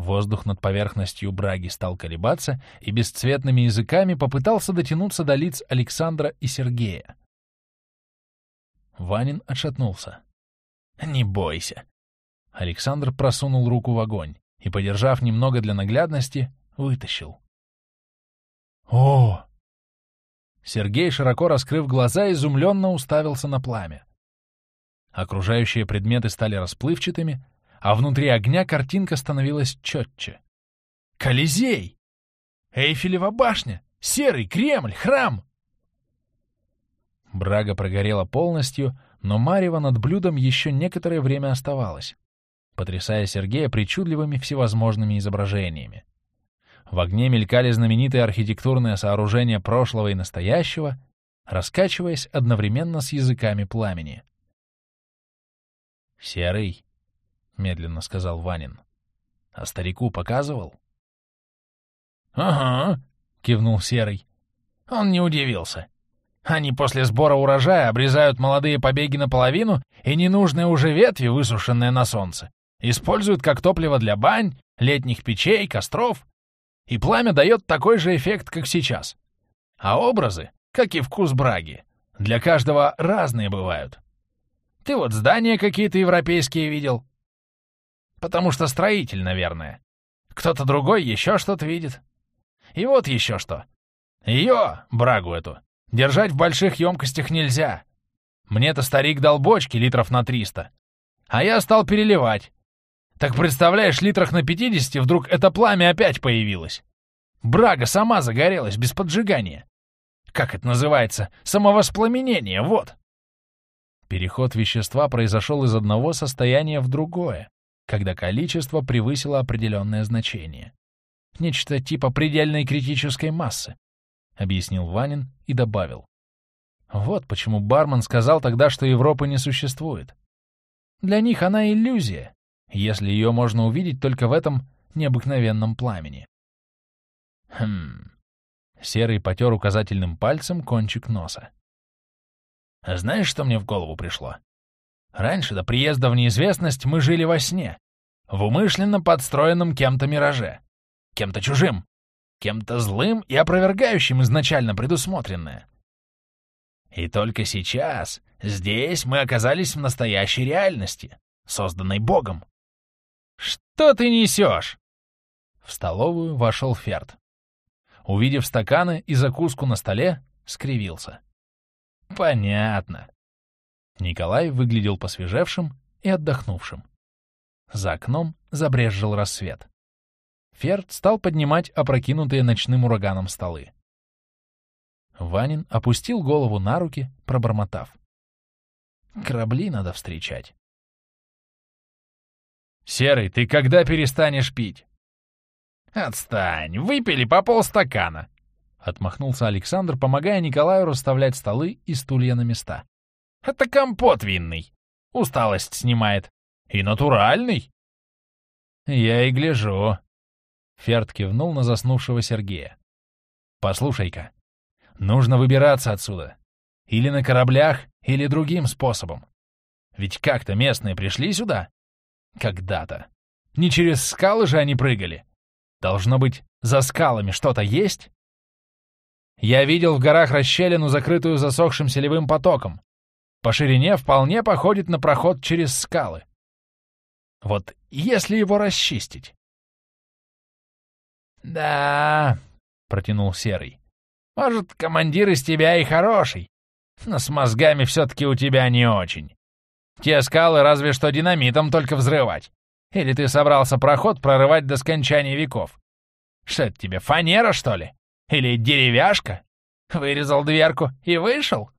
Воздух над поверхностью браги стал колебаться и бесцветными языками попытался дотянуться до лиц Александра и Сергея. Ванин отшатнулся. «Не бойся». Александр просунул руку в огонь и, подержав немного для наглядности, вытащил. «О!» Сергей, широко раскрыв глаза, изумленно уставился на пламя. Окружающие предметы стали расплывчатыми, а внутри огня картинка становилась четче. «Колизей! Эйфелева башня! Серый Кремль! Храм!» Брага прогорела полностью, но марево над блюдом еще некоторое время оставалось, потрясая Сергея причудливыми всевозможными изображениями. В огне мелькали знаменитые архитектурные сооружения прошлого и настоящего, раскачиваясь одновременно с языками пламени. «Серый», — медленно сказал Ванин, — «а старику показывал?» «Ага», — кивнул Серый. Он не удивился. Они после сбора урожая обрезают молодые побеги наполовину и ненужные уже ветви, высушенные на солнце, используют как топливо для бань, летних печей, костров. И пламя дает такой же эффект, как сейчас. А образы, как и вкус браги, для каждого разные бывают. Ты вот здания какие-то европейские видел. Потому что строитель, наверное. Кто-то другой еще что-то видит. И вот еще что. Ее, брагу эту, Держать в больших емкостях нельзя. Мне-то старик дал бочки литров на 300. А я стал переливать. Так представляешь, литрах на 50 вдруг это пламя опять появилось. Брага сама загорелась, без поджигания. Как это называется? Самовоспламенение, вот. Переход вещества произошел из одного состояния в другое, когда количество превысило определенное значение. Нечто типа предельной критической массы, объяснил Ванин и добавил. Вот почему бармен сказал тогда, что Европы не существует. Для них она иллюзия, если ее можно увидеть только в этом необыкновенном пламени. Хм. Серый потер указательным пальцем кончик носа. Знаешь, что мне в голову пришло? Раньше, до приезда в неизвестность, мы жили во сне, в умышленно подстроенном кем-то мираже, кем-то чужим кем-то злым и опровергающим изначально предусмотренное. И только сейчас, здесь мы оказались в настоящей реальности, созданной Богом. «Что ты несешь?» В столовую вошел Ферд. Увидев стаканы и закуску на столе, скривился. «Понятно». Николай выглядел посвежевшим и отдохнувшим. За окном забрезжил рассвет. Ферд стал поднимать опрокинутые ночным ураганом столы. Ванин опустил голову на руки, пробормотав. «Корабли надо встречать». «Серый, ты когда перестанешь пить?» «Отстань, выпили по полстакана», — отмахнулся Александр, помогая Николаю расставлять столы и стулья на места. «Это компот винный. Усталость снимает. И натуральный. Я и гляжу. Ферд кивнул на заснувшего Сергея. Послушай-ка, нужно выбираться отсюда. Или на кораблях, или другим способом. Ведь как-то местные пришли сюда. Когда-то. Не через скалы же они прыгали. Должно быть, за скалами что-то есть? Я видел в горах расщелину, закрытую засохшим селевым потоком. По ширине вполне походит на проход через скалы. Вот если его расчистить? «Да», — протянул Серый, — «может, командир из тебя и хороший, но с мозгами все-таки у тебя не очень. Те скалы разве что динамитом только взрывать. Или ты собрался проход прорывать до скончания веков? Что это тебе, фанера, что ли? Или деревяшка? Вырезал дверку и вышел?»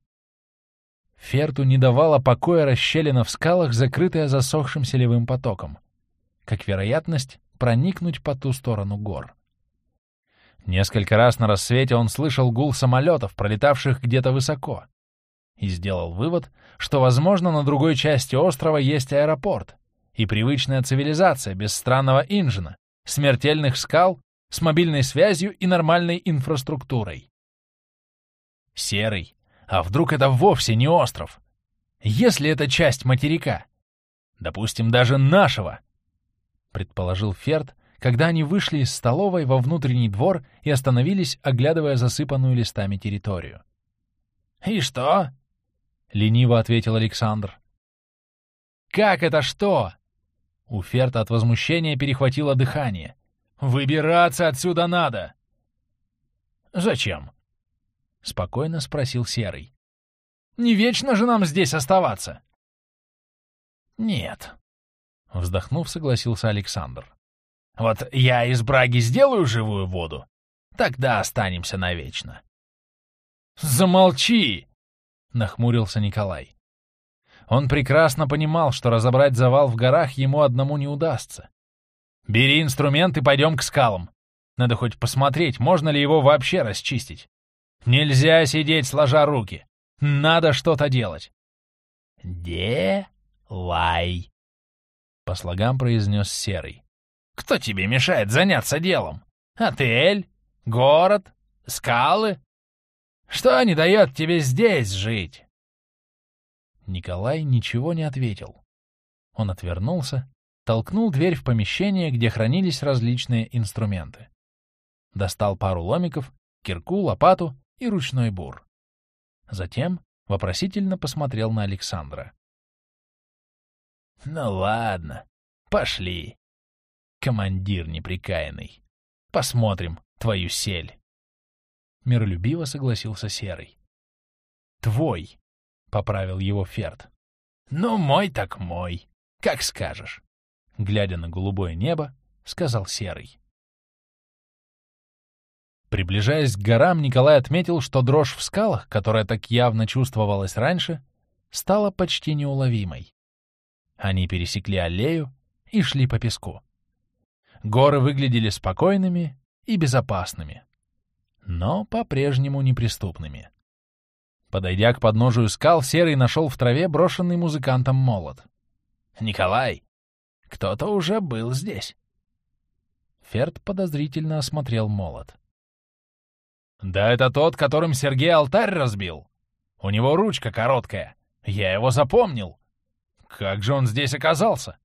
Ферту не давала покоя расщелина в скалах, закрытая засохшим селевым потоком, как вероятность проникнуть по ту сторону гор. Несколько раз на рассвете он слышал гул самолетов, пролетавших где-то высоко, и сделал вывод, что, возможно, на другой части острова есть аэропорт и привычная цивилизация без странного инжина, смертельных скал, с мобильной связью и нормальной инфраструктурой. Серый, а вдруг это вовсе не остров? Если это часть материка? Допустим, даже нашего, предположил Ферд, когда они вышли из столовой во внутренний двор и остановились, оглядывая засыпанную листами территорию. «И что?» — лениво ответил Александр. «Как это что?» У Ферта от возмущения перехватило дыхание. «Выбираться отсюда надо!» «Зачем?» — спокойно спросил Серый. «Не вечно же нам здесь оставаться!» «Нет», — вздохнув, согласился Александр. «Вот я из Браги сделаю живую воду, тогда останемся навечно». «Замолчи!» — нахмурился Николай. Он прекрасно понимал, что разобрать завал в горах ему одному не удастся. «Бери инструмент и пойдем к скалам. Надо хоть посмотреть, можно ли его вообще расчистить. Нельзя сидеть сложа руки. Надо что-то делать. «Де-лай», — по слогам произнес Серый. «Кто тебе мешает заняться делом? Отель? Город? Скалы? Что не дает тебе здесь жить?» Николай ничего не ответил. Он отвернулся, толкнул дверь в помещение, где хранились различные инструменты. Достал пару ломиков, кирку, лопату и ручной бур. Затем вопросительно посмотрел на Александра. «Ну ладно, пошли. Командир неприкаянный. Посмотрим твою сель». Миролюбиво согласился Серый. «Твой», — поправил его Ферд. «Ну, мой так мой, как скажешь», — глядя на голубое небо, сказал Серый. Приближаясь к горам, Николай отметил, что дрожь в скалах, которая так явно чувствовалась раньше, стала почти неуловимой. Они пересекли аллею и шли по песку. Горы выглядели спокойными и безопасными, но по-прежнему неприступными. Подойдя к подножию скал, Серый нашел в траве брошенный музыкантом молот. «Николай, кто-то уже был здесь». Ферд подозрительно осмотрел молот. «Да это тот, которым Сергей алтарь разбил. У него ручка короткая. Я его запомнил. Как же он здесь оказался?»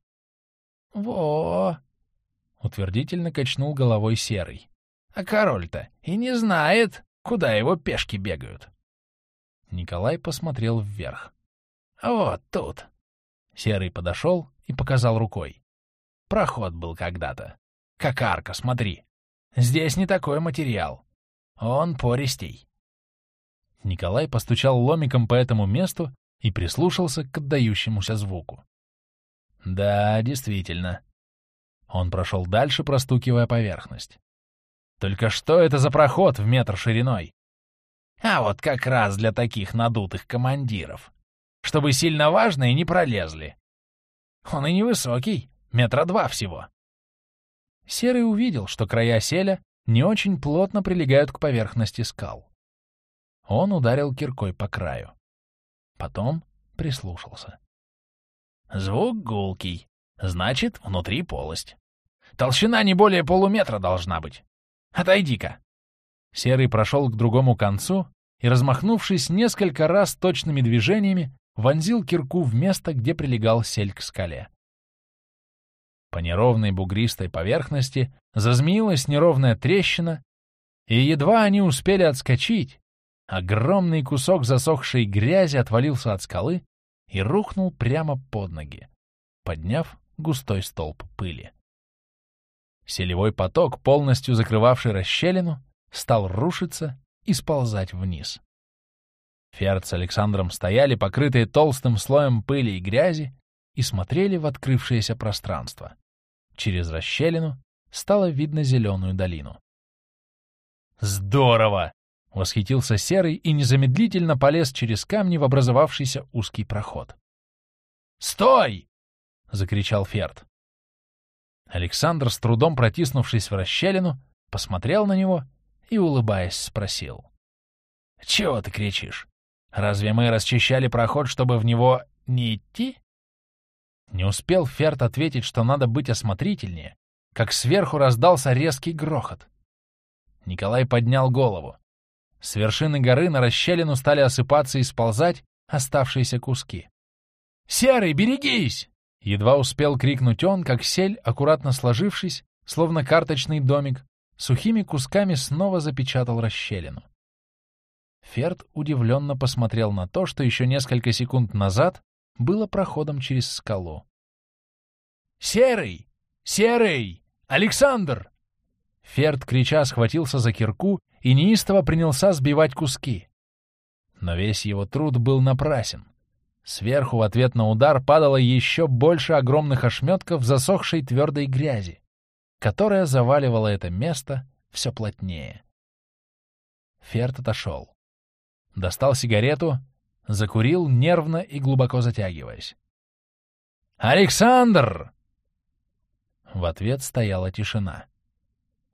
«Во!» — утвердительно качнул головой Серый. «А король-то и не знает, куда его пешки бегают». Николай посмотрел вверх. «Вот тут». Серый подошел и показал рукой. Проход был когда-то. Как арка, смотри. Здесь не такой материал. Он пористей. Николай постучал ломиком по этому месту и прислушался к отдающемуся звуку. Да, действительно. Он прошел дальше, простукивая поверхность. Только что это за проход в метр шириной? А вот как раз для таких надутых командиров. Чтобы сильно важные не пролезли. Он и невысокий, метра два всего. Серый увидел, что края селя не очень плотно прилегают к поверхности скал. Он ударил киркой по краю. Потом прислушался. Звук гулкий, значит, внутри полость. Толщина не более полуметра должна быть. Отойди-ка!» Серый прошел к другому концу и, размахнувшись несколько раз точными движениями, вонзил кирку в место, где прилегал сель к скале. По неровной бугристой поверхности зазмеилась неровная трещина, и едва они успели отскочить, огромный кусок засохшей грязи отвалился от скалы и рухнул прямо под ноги, подняв густой столб пыли. Селевой поток, полностью закрывавший расщелину, стал рушиться и сползать вниз. Ферд с Александром стояли, покрытые толстым слоем пыли и грязи, и смотрели в открывшееся пространство. Через расщелину стало видно зеленую долину. «Здорово!» — восхитился Серый и незамедлительно полез через камни в образовавшийся узкий проход. «Стой!» — закричал Ферд. Александр, с трудом протиснувшись в расщелину, посмотрел на него и, улыбаясь, спросил. «Чего ты кричишь? Разве мы расчищали проход, чтобы в него не идти?» Не успел Ферд ответить, что надо быть осмотрительнее, как сверху раздался резкий грохот. Николай поднял голову. С вершины горы на расщелину стали осыпаться и сползать оставшиеся куски. «Серый, берегись!» Едва успел крикнуть он, как сель, аккуратно сложившись, словно карточный домик, сухими кусками снова запечатал расщелину. Ферд удивленно посмотрел на то, что еще несколько секунд назад было проходом через скалу. «Серый! Серый! Александр!» Ферд, крича, схватился за кирку и неистово принялся сбивать куски. Но весь его труд был напрасен. Сверху в ответ на удар падало еще больше огромных ошметков засохшей твердой грязи, которая заваливала это место все плотнее. Ферд отошел. Достал сигарету, закурил, нервно и глубоко затягиваясь. «Александр!» В ответ стояла тишина.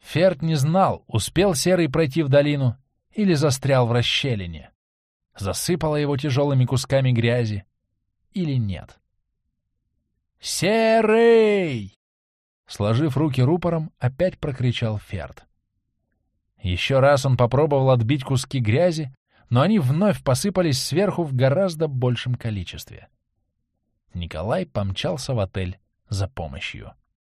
Ферд не знал, успел Серый пройти в долину или застрял в расщелине. Засыпало его тяжелыми кусками грязи или нет. «Серый!» Сложив руки рупором, опять прокричал Ферд. Еще раз он попробовал отбить куски грязи, но они вновь посыпались сверху в гораздо большем количестве. Николай помчался в отель за помощью.